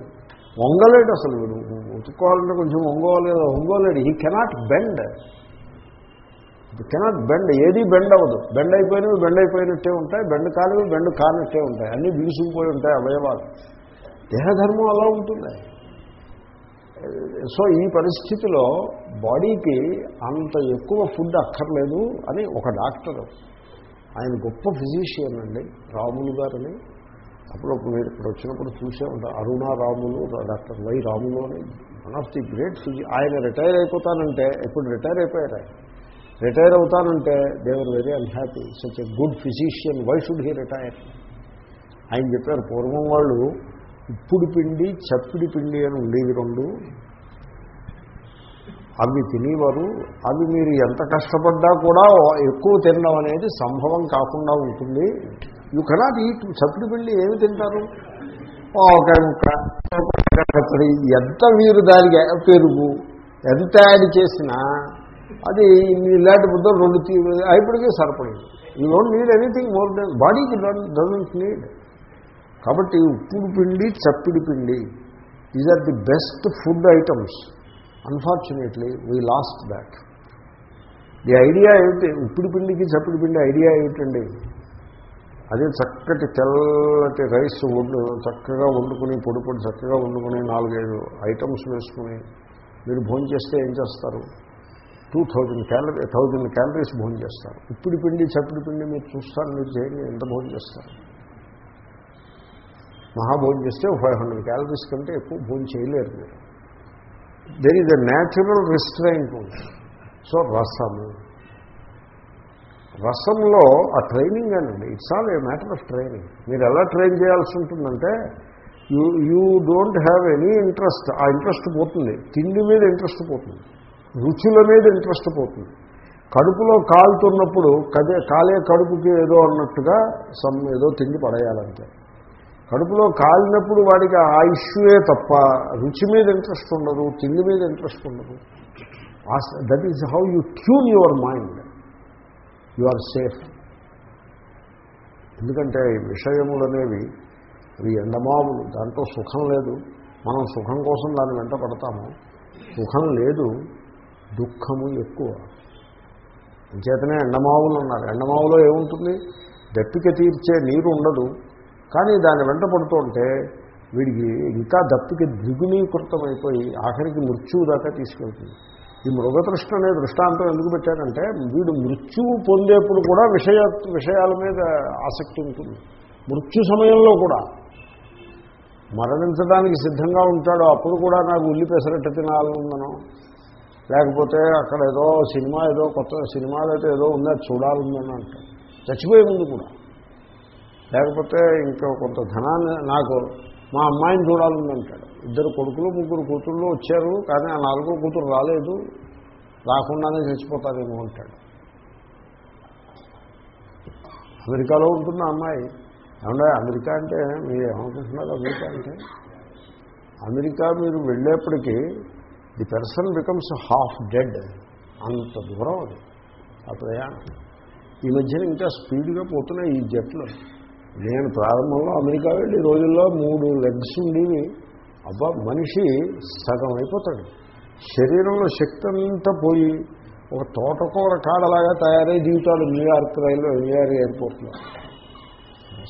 వంగలేడు అసలు వీడు. ఉతుక్కోవాలంటే కొంచెం వంగోలేదు వంగోలేడు he cannot bend cannot bend ఏది బెండ్ అవ్వదు. బెండ్ అయిపోయినవి బెండ్ అయిపోయినట్టే ఉంటాయి. బెండ్ కానివి బెండ్ కానట్టే ఉంటాయి. అన్నీ బిగుసుకుపోయి ఉంటాయి అవయవాలు. దేహధర్మం అలా ఉంటుంది? సో ఈ పరిస్థితిలో బాడీకి అంత ఎక్కువ ఫుడ్ అక్కర్లేదు అని ఒక డాక్టర్ ఆయన గొప్ప ఫిజిషియన్ అండి రాములు గారని. అప్పుడు మీరు ఇక్కడ వచ్చినప్పుడు చూసే ఉంటారు అరుణ రాములు డాక్టర్ వై రాములు అని. One of the great physician ఆయన రిటైర్ అయిపోతానంటే ఇప్పుడు రిటైర్ అయిపోయారు ఆయన? Retire అవుతానంటే they were very unhappy such a good physician why should he retire ఆయన చెప్పారు పూర్వం వాళ్ళు ఇప్పుడు పిండి చప్పిడి పిండి అని ఉండేవి రెండు. అవి తినేవారు. అవి మీరు ఎంత కష్టపడ్డా కూడా ఎక్కువ తినడం అనేది సంభవం కాకుండా ఉంటుంది. యూ కెనాట్ ఈట్ చప్పిడి పిండి ఏమి తింటారు? ఒక ఎంత మీరు దానికి పెరుగు ఎంత యాడ్ చేసినా అది ఇలాంటి ముద్ద రెండు అయిపోయి సరిపడింది you don't need anything more then బాడీకి డోంట్ నీడ్ కాబట్టి ఉప్పుడు పిండి చప్పిడి పిండి these are the best food items unfortunately we lost that the idea ఏమిటి ఉప్పుడు పిండికి చప్పిడి పిండి ఐడియా ఏమిటండి అదే చక్కటి తెల్లటి రైస్ వండు చక్కగా వండుకుని పొడి పొడి చక్కగా వండుకుని నాలుగైదు ఐటమ్స్ వేసుకుని మీరు భోజనం చేస్తే ఏం చేస్తారు? Two thousand calorie thousand calories భోజనం చేస్తారు. ఇప్పుడు పిండి చప్పిడి పిండి మీరు చూస్తారు మీరు చేయండి ఎంత భోజనం చేస్తారు? మహాభోజనం చేస్తే ఫైవ్ హండ్రెడ్ క్యాలరీస్ కంటే ఎక్కువ భోజనం చేయలేరు మీరు. There is a natural restraint so రసము. రసంలో ఆ ట్రైనింగ్ అండి it's all a matter of training మీరు ఎలా ట్రైన్ చేయాల్సి ఉంటుందంటే you you don't have any interest ఆ ఇంట్రెస్ట్ పోతుంది. తిండి మీద ఇంట్రెస్ట్ పోతుంది. రుచుల మీద ఇంట్రెస్ట్ పోతుంది. కడుపులో కాలుతున్నప్పుడు కదే కాలే కడుపుకి ఏదో అన్నట్టుగా సమ్ ఏదో తిండి పడేయాలంటే కడుపులో కాలినప్పుడు వాడికి ఆ ఇష్యూయే తప్ప రుచి మీద ఇంట్రెస్ట్ ఉండదు తిండి మీద ఇంట్రెస్ట్ ఉండదు. That is how you tune your mind you are safe ఎందుకంటే ఈ విషయములు అనేవి అవి ఎండమావులు దాంట్లో సుఖం లేదు. మనం సుఖం కోసం దాన్ని వెంట పడతాము. సుఖం లేదు దుఃఖము ఎక్కువ. అంచేతనే ఎండమావులు ఉన్నారు ఎండమావులో ఏముంటుంది? దప్పిక తీర్చే నీరు ఉండదు. కానీ దాని వెంట పడుతుంటే వీడికి ఇంకా దప్పిక ద్విగుణీకృతమైపోయి ఆఖరికి మృత్యువు దాకా తీసుకెళ్తుంది. ఈ మృగతృష్ణ అనే దృష్టాంతం ఎందుకు పెట్టారంటే వీడు మృత్యువు పొందేప్పుడు కూడా విషయ విషయాల మీద ఆసక్తి ఉంటుంది. మృత్యు సమయంలో కూడా మరణించడానికి సిద్ధంగా ఉంటాడు అప్పుడు కూడా నాకు ఉల్లి పెసరట్టు తినాలనుందను. లేకపోతే అక్కడ ఏదో సినిమా ఏదో కొత్త సినిమాలు అయితే ఏదో ఉందా చూడాలందని అంటాడు. చచ్చిపోయే ముందు కూడా. లేకపోతే ఇంకా కొంత ధనాన్ని నాకు మా అమ్మాయిని చూడాలని అంటాడు. ఇద్దరు కొడుకులు ముగ్గురు కూతుళ్ళు వచ్చారు కానీ ఆ నాలుగో కూతురు రాలేదు. రాకుండానే చచ్చిపోతారేమో అంటాడు. అమెరికాలో ఉంటుంది అమ్మాయి. ఏమన్నా అమెరికా అంటే మీరు ఏమనుకుంటున్నారు అమెరికా అంటే? అమెరికా మీరు వెళ్ళేప్పటికీ the person becomes half dead. అంత దూరం అది. ఆ ప్రయాణం. ఈ మధ్యన ఇంకా స్పీడ్గా పోతున్నాయి ఈ జట్లు. నేను ప్రారంభంలో అమెరికా వెళ్ళి రోజుల్లో మూడు లెగ్స్ ఉండేవి. అబ్బా మనిషి సగం అయిపోతాడు. శరీరంలో శక్తి అంతా పోయి ఒక తోటకూర కాడలాగా తయారై దిగుతాడు న్యూయార్క్ రైల్వే న్యూయార్క్ ఎయిర్పోర్ట్లో.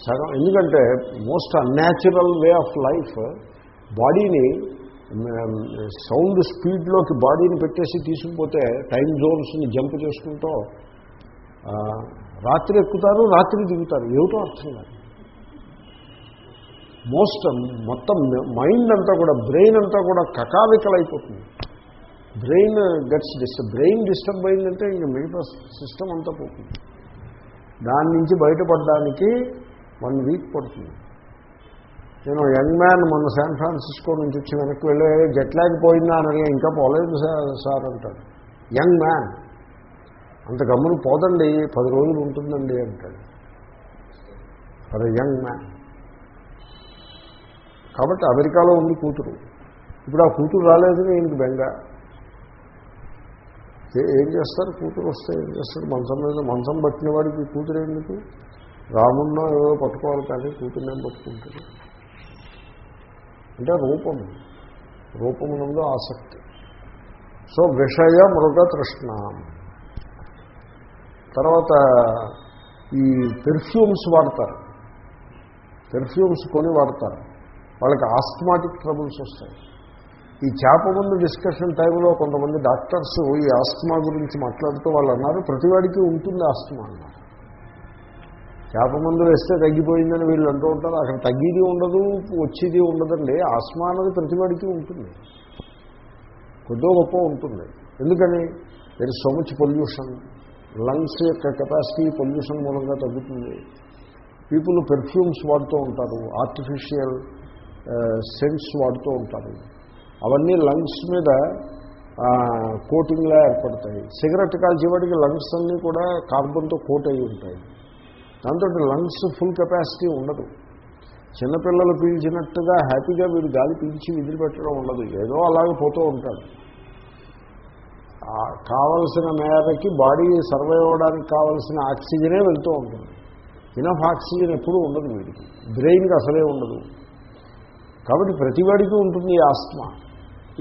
సగం. ఎందుకంటే most unnatural way of life బాడీని సౌండ్ స్పీడ్లోకి బాడీని పెట్టేసి తీసుకుపోతే టైం జోన్స్ని జంప్ చేసుకుంటూ రాత్రి ఎక్కుతారు రాత్రి దిగుతారు. ఏమిటో అర్థం కాదు. మోస్ట్ మొత్తం మైండ్ అంతా కూడా బ్రెయిన్ అంతా కూడా కకావికలైపోతుంది. Brain gets disturb brain disturb అయిందంటే ఇంక మిగతా సిస్టమ్ అంతా పోతుంది. దాని నుంచి బయటపడడానికి వన్ వీక్ పడుతుంది. నేను యంగ్ మ్యాన్ మొన్న శాన్ ఫ్రాన్సిస్కో నుంచి వచ్చి వెనక్కి వెళ్ళే జట్లాగి పోయిందా? అని ఇంకా పోలేదు సార్ అంటాడు. యంగ్ మ్యాన్ అంత గమ్మును పోదండి పది రోజులు ఉంటుందండి అంటాడు. ఫర్ యంగ్ మ్యాన్ కాబట్టి అమెరికాలో ఉంది కూతురు. ఇప్పుడు ఆ కూతురు రాలేదు ఈయనకి బెంగ? ఏ- ఏం చేస్తారు? కూతురు వస్తే ఏం చేస్తారు? మంచం మీద మంచం పట్టిన వాడికి కూతురు ఎందుకు రామున్న ఏదో పట్టుకోవాలి కానీ కూతురునేం పట్టుకుంటుంది అంటే రూపం. రూపమునందు ఆసక్తి. సో విషయ మృగ తృష్ణ. తర్వాత ఈ పెర్ఫ్యూమ్స్ వాడతారు. పెర్ఫ్యూమ్స్ కొని వాడతారు. వాళ్ళకి ఆస్మాటిక్ ట్రబుల్స్ వస్తాయి. ఈ చేప ముందు డిస్కషన్ టైంలో కొంతమంది డాక్టర్స్ ఈ ఆస్మా గురించి మాట్లాడుతూ వాళ్ళు అన్నారు ప్రతివాడికి ఉంటుంది ఆస్తమా అన్నారు. చేప మందు వేస్తే తగ్గిపోయిందని వీళ్ళు అంటూ ఉంటారు అక్కడ తగ్గేది ఉండదు వచ్చేది ఉండదండి ఆస్మా అన్నది ప్రతివాడికి ఉంటుంది. కొద్దో గొప్ప ఉంటుంది. ఎందుకని? There so much pollution lungs యొక్క కెపాసిటీ పొల్యూషన్ మూలంగా తగ్గుతుంది. పీపుల్ పెర్ఫ్యూమ్స్ వాడుతూ ఉంటారు ఆర్టిఫిషియల్ సెన్స్ వాడుతూ ఉంటారు. అవన్నీ లంగ్స్ మీద కోటింగ్లా ఏర్పడతాయి. సిగరెట్ కాల్చేవాడికి లంగ్స్ అన్నీ కూడా కార్బన్తో కోట్ అయి ఉంటాయి. దాంతో లంగ్స్ ఫుల్ కెపాసిటీ ఉండదు. చిన్నపిల్లలు పీల్చినట్టుగా హ్యాపీగా వీడు గాలి పీల్చి వదిలిపెట్టడం ఉండదు. ఏదో అలాగే పోతూ ఉంటాడు. కావలసిన మేరకి బాడీ సర్వైవ్ అవ్వడానికి కావలసిన ఆక్సిజనే వెళ్తూ ఉంటుంది. ఇనఫ్ ఆక్సిజన్ ఎప్పుడూ ఉండదు వీడికి. బ్రెయిన్కి అసలే ఉండదు. కాబట్టి ప్రతివాడికి ఉంటుంది ఈ ఆస్మా.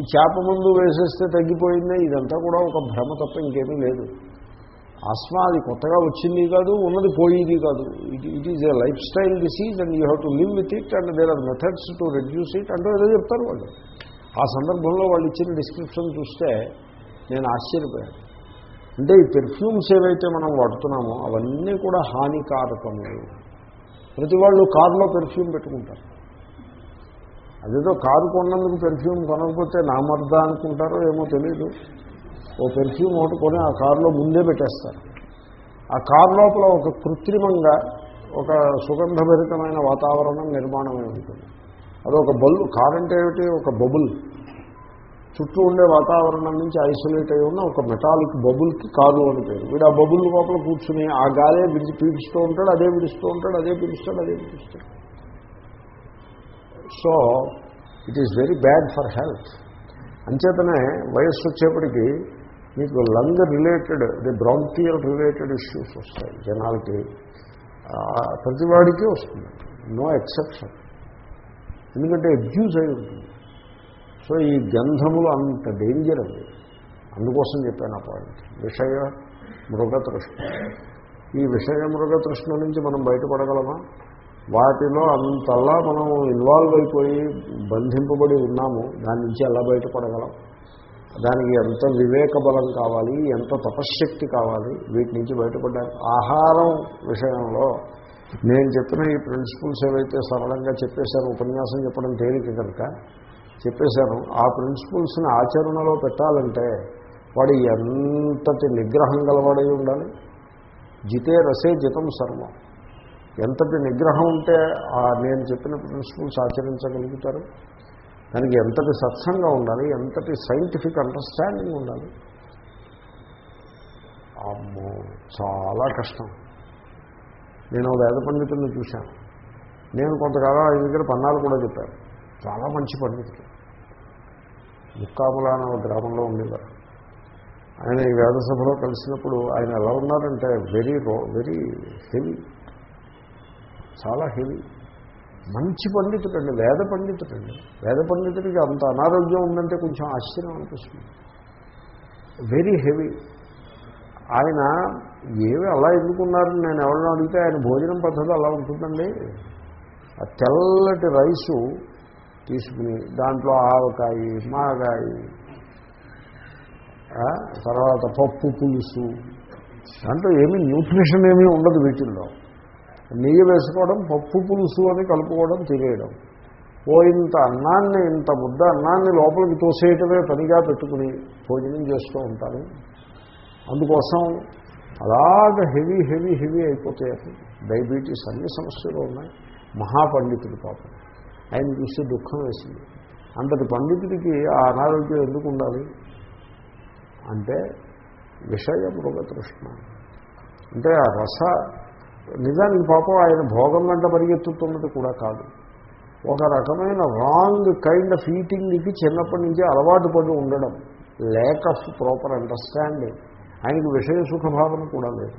ఈ చేప ముందు వేసేస్తే తగ్గిపోయిందే ఇదంతా కూడా ఒక భ్రమ తప్ప ఇంకేమీ లేదు. ఆస్మా అది కొత్తగా వచ్చింది కాదు ఉన్నది పోయేది కాదు. It it is a lifestyle disease and you have to live with it and there are methods to reduce it అంటూ ఏదో చెప్తారు వాళ్ళు. ఆ సందర్భంలో వాళ్ళు ఇచ్చిన డిస్క్రిప్షన్ చూస్తే నేను ఆశ్చర్యపోయాను. అంటే ఈ పెర్ఫ్యూమ్స్ ఏవైతే మనం వాడుతున్నామో అవన్నీ కూడా హానికారకములు. ప్రతి వాళ్ళు కారులో పెర్ఫ్యూమ్ పెట్టుకుంటారు. అదేదో కారు కొన్నందుకు పెర్ఫ్యూమ్ కొనకపోతే నా మర్ద అనుకుంటారో ఏమో తెలియదు ఓ పెర్ఫ్యూమ్ ఒకటి కొని ఆ కారులో ముందే పెట్టేస్తారు. ఆ కారు లోపల ఒక కృత్రిమంగా ఒక సుగంధభరితమైన వాతావరణం నిర్మాణమై ఉంటుంది. అదొక బల్లు కారు అంటే ఏమిటి? ఒక బబుల్. చుట్టూ ఉండే వాతావరణం నుంచి ఐసోలేట్ అయి ఉన్న ఒక మెటాలిక్ బబుల్కి కారు అని పేరు. వీడు ఆ బబుల్ లోపల కూర్చుని ఆ గాలే విడిచి పీలుస్తూ ఉంటాడు అదే విడుస్తూ ఉంటాడు అదే పిలుస్తాడు అదే పిలుస్తాడు. So it is very bad for health అంచేతనే వయస్సు వచ్చేప్పటికీ మీకు lung related the bronchial related issues వస్తాయి. జనాలకి ఆ, ప్రతివాడికి వస్తుంది. No exception. ఎందుకంటే అబ్యూజ్ అయి ఉంటుంది. సో ఈ గంధములు అంత డేంజర్ అండి. అందుకోసం చెప్పాను ఆ పాయింట్. విషయ మృగతృష్ణ. ఈ విషయ మృగతృష్ణ నుంచి మనం బయటపడగలమా? వాటిలో అంతలా మనం ఇన్వాల్వ్ అయిపోయి బంధింపబడి ఉన్నాము దాని నుంచి ఎలా బయటపడగలం? దానికి ఎంత వివేక బలం కావాలి ఎంత తపశ్శక్తి కావాలి వీటి నుంచి బయటపడ్డానికి? ఆహారం విషయంలో నేను చెప్పిన ఈ ప్రిన్సిపల్స్ ఏవైతే సరళంగా చెప్పేశాను ఉపన్యాసం చెప్పడం తేలిక కనుక చెప్పేశాను ఆ ప్రిన్సిపల్స్ని ఆచరణలో పెట్టాలంటే వాడు ఎంతటి నిగ్రహం గలవాడై ఉండాలి? జితే రసే జితం సర్వం. ఎంతటి నిగ్రహం ఉంటే ఆ నేను చెప్పిన ప్రిన్సిపల్స్ ఆచరించగలుగుతారు? దానికి ఎంతటి సత్సంగా ఉండాలి? ఎంతటి సైంటిఫిక్ అండర్స్టాండింగ్ ఉండాలి? అమ్మో చాలా కష్టం. నేను వేద పండితుల్ని చూశాను. నేను కొంతకాలం ఆయన దగ్గర పన్నాలు కూడా చెప్పాను. చాలా మంచి పండితులు ముక్కాముల అనే గ్రామంలో ఉండేవారు. ఆయన ఈ వేద సభలో కలిసినప్పుడు ఆయన ఎలా ఉన్నారంటే వెరీ రో వెరీ హెవీ చాలా హెవీ. మంచి పండితుడండి వేద పండితుడండి. వేద పండితుడికి అంత అనారోగ్యం ఉందంటే కొంచెం ఆశ్చర్యం అనిపిస్తుంది. వెరీ హెవీ ఆయన ఏమి అలా ఎందుకున్నారని నేను ఎవరినో అడిగితే ఆయన భోజనం పద్ధతి అలా ఉంటుందండి. ఆ తెల్లటి రైసు తీసుకుని దాంట్లో ఆవకాయ మాగాయ తర్వాత పప్పు పులుసు. దాంట్లో ఏమీ న్యూట్రిషన్ ఏమీ ఉండదు వీటిల్లో. నెయ్యి వేసుకోవడం పప్పు పులుసు అని కలుపుకోవడం తినేయడం. ఓ ఇంత అన్నాన్ని ఇంత ముద్ద అన్నాన్ని లోపలికి తోసేయటమే పనిగా పెట్టుకుని భోజనం చేస్తూ ఉంటారు. అందుకోసం అలాగ హెవీ హెవీ హెవీ అయిపోతాయి డయాబెటీస్ అన్ని సమస్యలు ఉన్నాయి. మహాపండితుడు పాపం. ఆయన చూసి దుఃఖం వేసింది. అంతటి పండితుడికి ఆ అనారోగ్యం ఎందుకు ఉండాలి? అంటే విషయ మృగతృష్ణ అంటే ఆ రస నిజానికి పాపం ఆయన భోగం వెంట పరిగెత్తుతున్నది కూడా కాదు. ఒక రకమైన రాంగ్ కైండ్ ఆఫ్ ఈటింగ్కి చిన్నప్పటి నుంచే అలవాటు పడి ఉండడం ల్యాక్ ఆఫ్ ప్రాపర్ అండర్స్టాండింగ్ ఆయనకి విషయ సుఖభావన కూడా లేదు.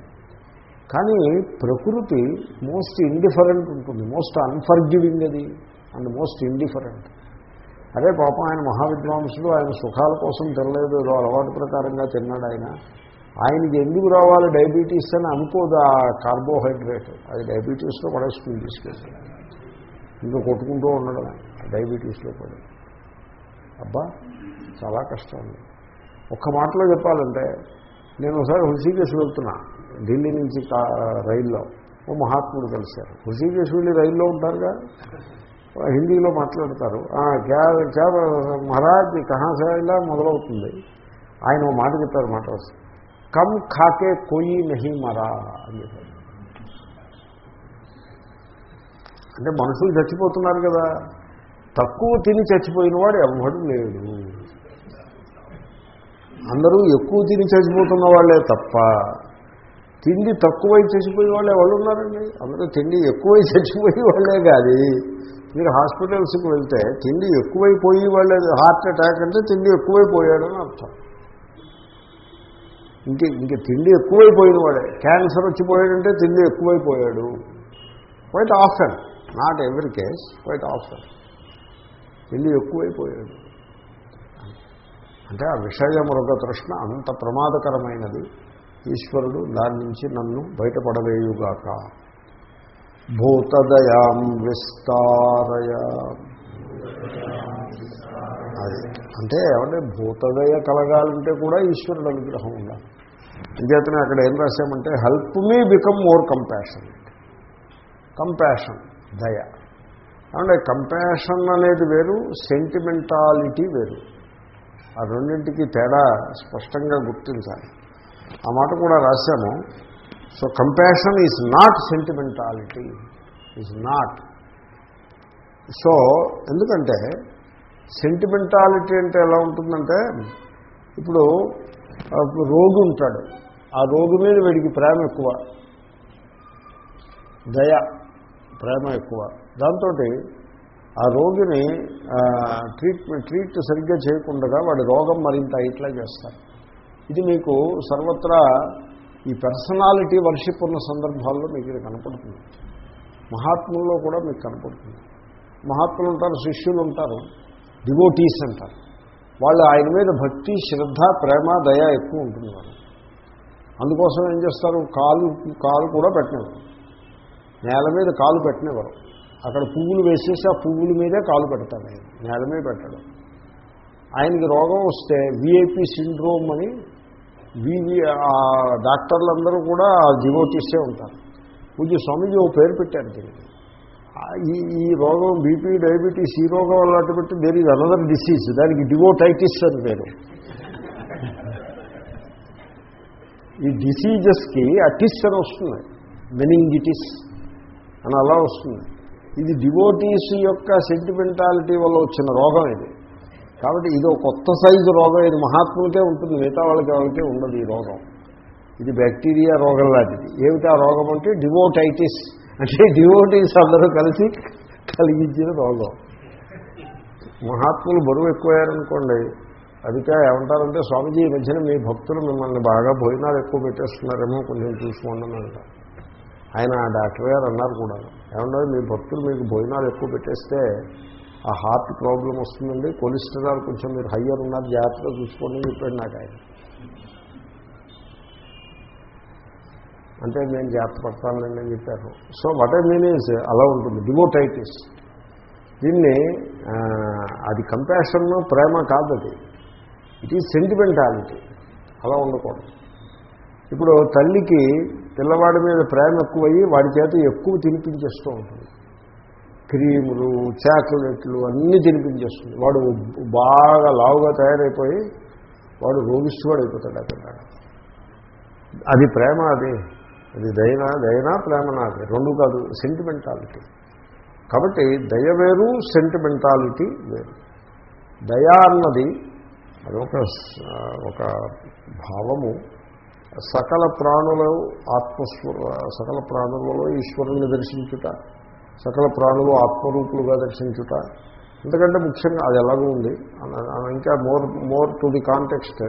కానీ ప్రకృతి మోస్ట్ ఇండిఫరెంట్ ఉంటుంది మోస్ట్ అన్ఫర్గివింగ్ అది అండ్ మోస్ట్ ఇండిఫరెంట్ అదే పాపం ఆయన మహావిద్వాంసుడు ఆయన సుఖాల కోసం తినలేదు ఏదో అలవాటు ప్రకారంగా తిన్నాడు ఆయన. ఆయనకి ఎందుకు రావాలి డయాబెటీస్ అని అనుకోదు ఆ కార్బోహైడ్రేట్? అది డయాబెటీస్లో పడేసుకుని తీసుకెళ్తాను ఇంకా కొట్టుకుంటూ ఉండడం డయాబెటీస్లో కూడా అబ్బా చాలా కష్టం. ఒక్క మాటలో చెప్పాలంటే నేను ఒకసారి హృషికేశ్ వెళ్తున్నా ఢిల్లీ నుంచి రైల్లో. ఓ మహాత్ముడు కలిశారు. హృషికేశ్ వెళ్ళి రైల్లో ఉంటారుగా? హిందీలో మాట్లాడతారు. క్యా క్యా మహారాజ్ కహాసే మొదలవుతుంది. ఆయన ఓ మాట చెప్పారు మాట కమ్ ఖాకే కొయ్యి నహి మరా అని చెప్పారు. అంటే మనుషులు చచ్చిపోతున్నారు కదా. తక్కువ తిని చచ్చిపోయిన వాడు ఎవ్వడు లేడు. అందరూ ఎక్కువ తిని చచ్చిపోతున్న వాళ్ళే తప్ప తిండి తక్కువై చచ్చిపోయే వాళ్ళు ఎవరు ఉన్నారండి? అందరూ తిండి ఎక్కువై చచ్చిపోయే వాళ్ళే కాదు. మీరు హాస్పిటల్స్కి వెళ్తే తిండి ఎక్కువైపోయి వాళ్ళే హార్ట్ అటాక్ అంటే తిండి ఎక్కువైపోయాడని అర్థం. ఇంక ఇంక తిండి ఎక్కువైపోయిన వాడే. క్యాన్సర్ వచ్చిపోయాడంటే తిండి ఎక్కువైపోయాడు. Quite often not every case quite often తిండి ఎక్కువైపోయాడు. అంటే ఆ విషయ తృష్ణ అంత ప్రమాదకరమైనది. ఈశ్వరుడు దాని నుంచి నన్ను బయటపడవేయుగాక. భూతదయాం విస్తారయ. అది. అంటే ఏమంటే భూతదయ కలగాలంటే కూడా ఈశ్వరుడు అనుగ్రహం ఉండాలి. అంచేతనే అక్కడ ఏం రాశామంటే help me become more compassion compassion దయ. అంటే కంపాషన్ అనేది వేరు సెంటిమెంటాలిటీ వేరు. ఆ రెండింటికి తేడా స్పష్టంగా గుర్తించాలి. ఆ మాట కూడా రాశాము. So compassion is not sentimentality is not so ఎందుకంటే సెంటిమెంటాలిటీ అంటే ఎలా ఉంటుందంటే ఇప్పుడు రోగి ఉంటాడు. ఆ రోగి మీద వీడికి ప్రేమ ఎక్కువ. దయ ప్రేమ ఎక్కువ. దాంతో ఆ రోగిని ట్రీట్మెంట్ ట్రీట్ సరిగ్గా చేయకుండా వాడి రోగం మరింత ఇట్లా చేస్తారు. ఇది మీకు సర్వత్రా ఈ పర్సనాలిటీ వర్షిప్ ఉన్న సందర్భాల్లో మీకు ఇది కనపడుతుంది. మహాత్ముల్లో కూడా మీకు కనపడుతుంది. మహాత్ములు ఉంటారు శిష్యులు ఉంటారు డివోటీస్ అంటారు. వాళ్ళు ఆయన మీద భక్తి శ్రద్ధ ప్రేమ దయ ఎక్కువ ఉంటుంది వాళ్ళు అందుకోసం ఏం చేస్తారు? కాలు కాలు కూడా పెట్టినవారు నేల మీద కాలు పెట్టినవారు అక్కడ పువ్వులు వేసేసి ఆ పువ్వుల మీదే కాలు పెడతాను ఆయన. నేల మీద పెట్టడం ఆయనకి రోగం వస్తే విఐపి సిండ్రోమ్ అని వివి ఆ డాక్టర్లందరూ కూడా డివోటీసే ఉంటారు. పూజ స్వామీజీ ఓ పేరు పెట్టారు దీనికి. ఈ ఈ రోగం బీపీ డయాబెటీస్ ఈ రోగం అలాంటి పెట్టి దేర్ ఈజ్ అనదర్ డిసీజ్ దానికి డివోటైటిస్ అని పేరు. ఈ డిసీజెస్కి అటిస్ అని వస్తుంది. మెనింగిటిస్ అని అలా వస్తుంది. ఇది డివోటీస్ యొక్క సెంటిమెంటాలిటీ వల్ల వచ్చిన రోగం ఇది. కాబట్టి ఇది ఒక కొత్త సైజు రోగం. ఇది మహాత్ములకే ఉంటుంది. మిగతా వాళ్ళకి వాళ్ళకే ఉండదు ఈ రోగం. ఇది బ్యాక్టీరియా రోగం లాంటిది. ఏమిటి ఆ రోగం అంటే డివోటైటిస్ అంటే డివోటీస్ అందరూ కలిసి కలిగించిన రోగం. మహాత్ములు బరువు ఎక్కువయ్యారనుకోండి అదికే ఏమంటారంటే స్వామీజీ ఈ మధ్యన మీ భక్తులు మిమ్మల్ని బాగా భోజనాలు ఎక్కువ పెట్టేస్తున్నారేమో కొంచెం చూసుకోండి అని అంటారు ఆయన డాక్టర్ గారు అన్నారు కూడా. ఏమన్నా మీ భక్తులు మీకు భోజనాలు ఎక్కువ పెట్టేస్తే ఆ హార్ట్ ప్రాబ్లం వస్తుందండి కొలెస్ట్రాల్ కొంచెం మీరు హయ్యర్ ఉన్నారు జాగ్రత్తగా చూసుకోండి అని చెప్పాడు నాకు ఆయన. అంటే నేను జాగ్రత్త పడతానండి అని చెప్పారు. So what I mean is అలా ఉంటుంది డిమోటైటిస్. దీన్ని అది కంపాషన్ ప్రేమ కాదు అది ఇట్ ఈజ్ సెంటిమెంటాలిటీ అలా ఉండకూడదు. ఇప్పుడు తల్లికి పిల్లవాడి మీద ప్రేమ ఎక్కువయ్యి వాడి చేత ఎక్కువ తినిపించేస్తూ ఉంటుంది. క్రీములు చాక్లెట్లు అన్నీ తినిపించేస్తుంది. వాడు బాగా లావుగా తయారైపోయి వాడు రోగిస్తువాడు అయిపోతాడు అక్కడ అది ప్రేమ అది. అది దయనా దయనా ప్రేమనా అది. రెండు కాదు సెంటిమెంటాలిటీ కాబట్టి దయ వేరు సెంటిమెంటాలిటీ వేరు. దయా అన్నది అదొక ఒక భావము. సకల ప్రాణుల ఆత్మస్వ సకల ప్రాణులలో ఈశ్వరుని దర్శించుట సకల ప్రాణులు ఆత్మరూపులుగా దర్శించుట. ఎందుకంటే ముఖ్యంగా అది ఎలాగో ఉంది. ఇంకా more more to the context.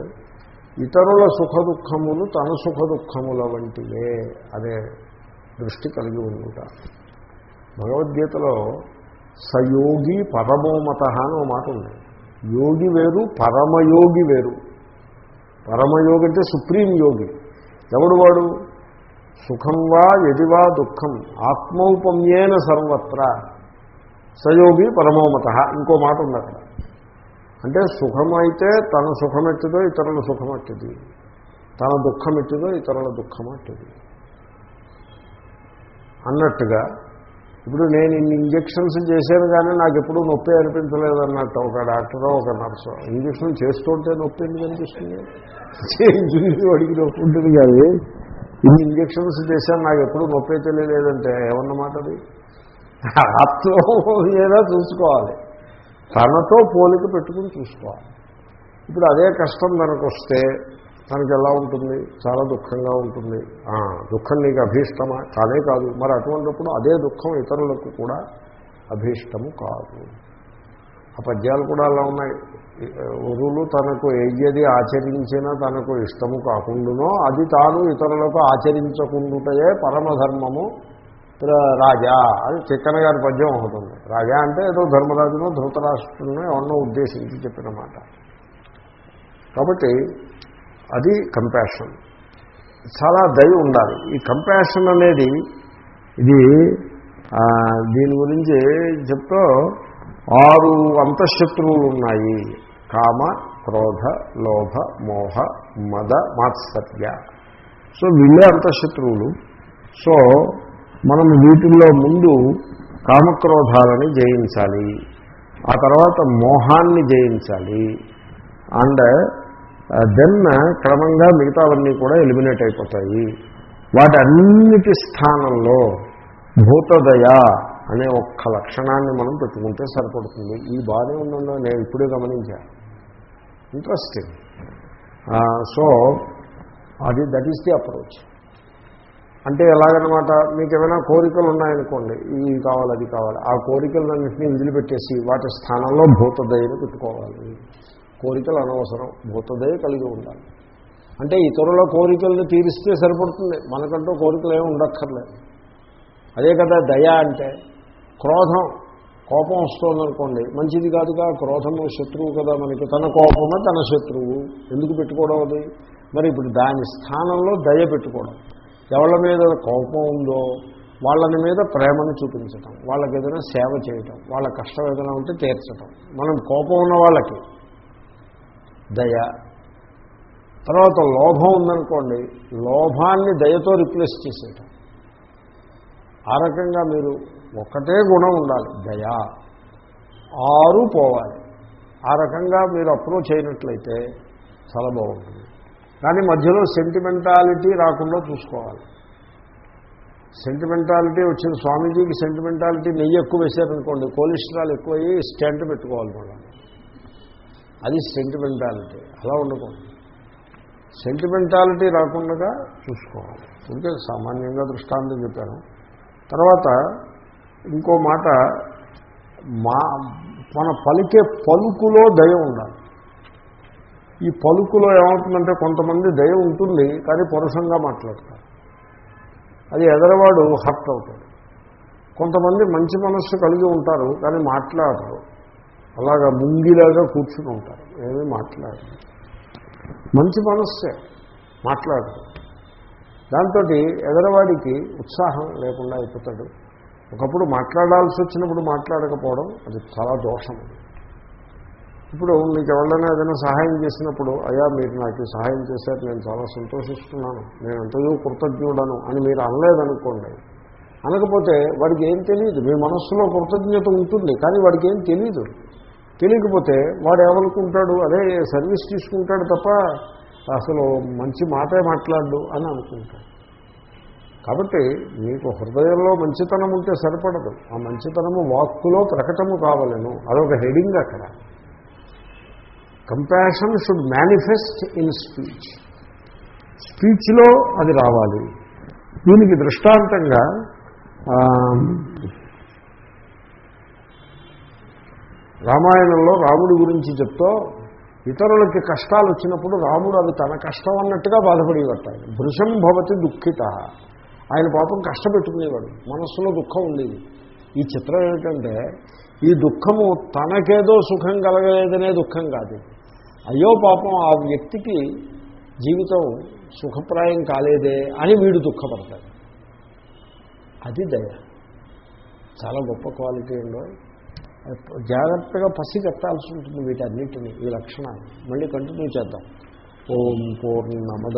ఇతరుల సుఖ దుఃఖములు తన సుఖ దుఃఖముల వంటివే అనే దృష్టి కలిగి ఉండుట. భగవద్గీతలో సయోగి పరమోమత అని ఒక మాట ఉంది. యోగి వేరు పరమయోగి వేరు. పరమయోగి అంటే సుప్రీం యోగి. ఎవడు వాడు? సుఖం వా ఎదివా దుఃఖం. ఆత్మౌపమ్యేన సర్వత్ర. సయోగి పరమోమత. ఇంకో మాట ఉంది అక్కడ. అంటే సుఖమైతే తన సుఖమెట్టిదో ఇతరుల సుఖమట్టిది. తన దుఃఖమెట్టిదో ఇతరుల దుఃఖం దుఃఖమట్టిది. అన్నట్టుగా ఇప్పుడు నేను ఇన్ని ఇంజక్షన్స్ చేశాను కానీ నాకు ఎప్పుడూ నొప్పి అనిపించలేదు అన్నట్టు ఒక డాక్టరో ఒక నర్సో. ఇంజక్షన్ చేస్తుంటే నొప్పి ఎందుకు అనిపిస్తుంది? ఇంజక్షన్ వాడికి నొప్పి ఉంటుంది కానీ ఇన్ని ఇంజక్షన్స్ చేశాను నాకు ఎప్పుడూ నొప్పి తెలియలేదంటే ఏమన్నమాట అది? ఆత్మ ఏదో చూసుకోవాలి. తనతో పోలిక పెట్టుకుని చూసుకోవాలి. ఇప్పుడు అదే కష్టం మనకు వస్తే తనకి ఎలా ఉంటుంది? చాలా దుఃఖంగా ఉంటుంది. దుఃఖం నీకు అభీష్టమా? కాదే కాదు. మరి అటువంటిప్పుడు అదే దుఃఖం ఇతరులకు కూడా అభీష్టము కాదు. ఆ పద్యాలు కూడా అలా ఉన్నాయి. ఉరువులు తనకు ఏది ఆచరించినా తనకు ఇష్టము కాకుండానో అది తాను ఇతరులకు ఆచరించకుండుటయే పరమధర్మము. రాజా అది చిక్కన గారి పద్యం అవుతుంది రాజా అంటే ఏదో ధర్మరాజును ధృతరాష్ట్రులను ఎవరినో ఉద్దేశించి చెప్పినమాట కాబట్టి అది కంపాషన్ చాలా దయ ఉండాలి. ఈ కంపాషన్ అనేది ఇది దీని గురించి చెప్తూ ఆరు అంతఃశత్రువులు ఉన్నాయి. కామ క్రోధ లోభ మోహ మద మాత్సర్య. సో వీళ్ళే అంతఃశత్రువులు. సో మనం వీటిల్లో ముందు కామక్రోధాలని జయించాలి. ఆ తర్వాత మోహాన్ని జయించాలి. అండ్ దెన్ క్రమంగా మిగతావన్నీ కూడా ఎలిమినేట్ అయిపోతాయి. వాటన్నిటి స్థానంలో భూతదయ అనే ఒక్క లక్షణాన్ని మనం పెట్టుకుంటే సరిపడుతుంది. ఈ బాగానే ఉందో నేను ఇప్పుడే గమనించాను ఇంట్రెస్టింగ్ సో అది దట్ ఈస్ ది అప్రోచ్ అంటే ఎలాగనమాట మీకు ఏమైనా కోరికలు ఉన్నాయనుకోండి ఇవి కావాలి అది కావాలి ఆ కోరికలన్నింటినీ వదిలిపెట్టేసి వాటి స్థానంలో భూతదయను పెట్టుకోవాలి. కోరికలు అనవసరం. భూతదే కలిగి ఉండాలి. అంటే ఇతరుల కోరికలను తీరిస్తే సరిపడుతుంది. మనకంటూ కోరికలు ఏమి ఉండక్కర్లేదు. అదే కదా దయ అంటే. క్రోధం. కోపం వస్తుందనుకోండి. మంచిది కాదుగా. క్రోధము శత్రువు కదా మనకి. తన కోపమే తన శత్రువు? ఎందుకు పెట్టుకోవడం అది? మరి ఇప్పుడు దాని స్థానంలో దయ పెట్టుకోవడం. ఎవళ్ళ మీద కోపం ఉందో వాళ్ళని మీద ప్రేమను చూపించటం. వాళ్ళకి ఏదైనా సేవ చేయటం. వాళ్ళ కష్టం ఏదైనా ఉంటే తీర్చటం. మనం కోపం ఉన్న వాళ్ళకి దయ. తర్వాత లోభం ఉందనుకోండి లోభాన్ని దయతో రిప్లేస్ చేసేయటం. ఆ రకంగా మీరు ఒకటే గుణం ఉండాలి దయ. ఆరు పోవాలి. ఆ రకంగా మీరు అప్రోచ్ అయినట్లయితే చాలా బాగుంటుంది. కానీ మధ్యలో సెంటిమెంటాలిటీ రాకుండా చూసుకోవాలి. సెంటిమెంటాలిటీ వచ్చిన స్వామీజీకి సెంటిమెంటాలిటీ నెయ్యి ఎక్కువ వేశారనుకోండి కొలెస్ట్రాల్ ఎక్కువయ్యి స్టెంట్ పెట్టుకోవాలి మళ్ళీ. అది సెంటిమెంటాలిటీ అలా ఉండకూడదు. సెంటిమెంటాలిటీ రాకుండా చూసుకోవాలి. ఇంకే సామాన్యంగా దృష్టాంతం చెప్పాను. తర్వాత ఇంకో మాట మా మన పలికే పలుకులో దయ ఉండాలి. ఈ పలుకులో ఏమవుతుందంటే కొంతమంది దయ ఉంటుంది కానీ పరుషంగా మాట్లాడతారు. అది ఎదరవాడు హర్ట్ అవుతాడు. కొంతమంది మంచి మనస్సు కలిగి ఉంటారు కానీ మాట్లాడరు. అలాగా ముంగిలాగా కూర్చుని ఉంటారు. ఏమీ మాట్లాడరు. మంచి మనస్సే. మాట్లాడరు. దాంతో ఎదరవాడికి ఉత్సాహం లేకుండా అయిపోతాడు. ఒకప్పుడు మాట్లాడాల్సి వచ్చినప్పుడు మాట్లాడకపోవడం అది చాలా దోషం. ఇప్పుడు మీకు ఎవరైనా ఏదైనా సహాయం చేసినప్పుడు అయ్యా మీరు నాకు సహాయం చేశారు నేను చాలా సంతోషిస్తున్నాను నేను ఎంతయో కృతజ్ఞుడను అని మీరు అనలేదనుకోండి. అనకపోతే వాడికి ఏం తెలియదు మీ మనస్సులో కృతజ్ఞత ఉంటుంది కానీ వాడికి ఏం తెలియదు తెలియకపోతే వాడు ఏమనుకుంటాడు? అదే సర్వీస్ తీసుకుంటాడు తప్ప అసలు మంచి మాటే మాట్లాడు అని అనుకుంటాడు. కాబట్టి మీకు హృదయంలో మంచితనం ఉంటే సరిపడదు. ఆ మంచితనము వాక్కులో ప్రకటము కావలేను. అదొక హెడింగ్ అక్కడ. Compassion should manifest in speech స్పీచ్లో అది రావాలి. దీనికి దృష్టాంతంగా ఆ, రామాయణంలో రాముడి గురించి చెప్తూ ఇతరులకి కష్టాలు వచ్చినప్పుడు రాముడు అది తన కష్టం అన్నట్టుగా బాధపడేవాడు ఆయన. భవతి దుఃఖిత. ఆయన పాపం కష్టపెట్టుకునేవాడు. మనస్సులో దుఃఖం ఉండేది. ఈ చిత్రం ఏమిటంటే ఈ దుఃఖము తనకేదో సుఖం కలగలేదనే దుఃఖం కాదు. అయ్యో పాపం ఆ వ్యక్తికి జీవితం సుఖప్రాయం కాలేదే అని వీడు దుఃఖపడతాడు. అది దయ. చాలా గొప్ప క్వాలిటీ ఉండవు జాగ్రత్తగా పసిగట్టాల్సి ఉంటుంది వీటన్నిటిని ఈ లక్షణాన్ని. మళ్ళీ కంటిన్యూ చేద్దాం. ఓం పూర్ణమద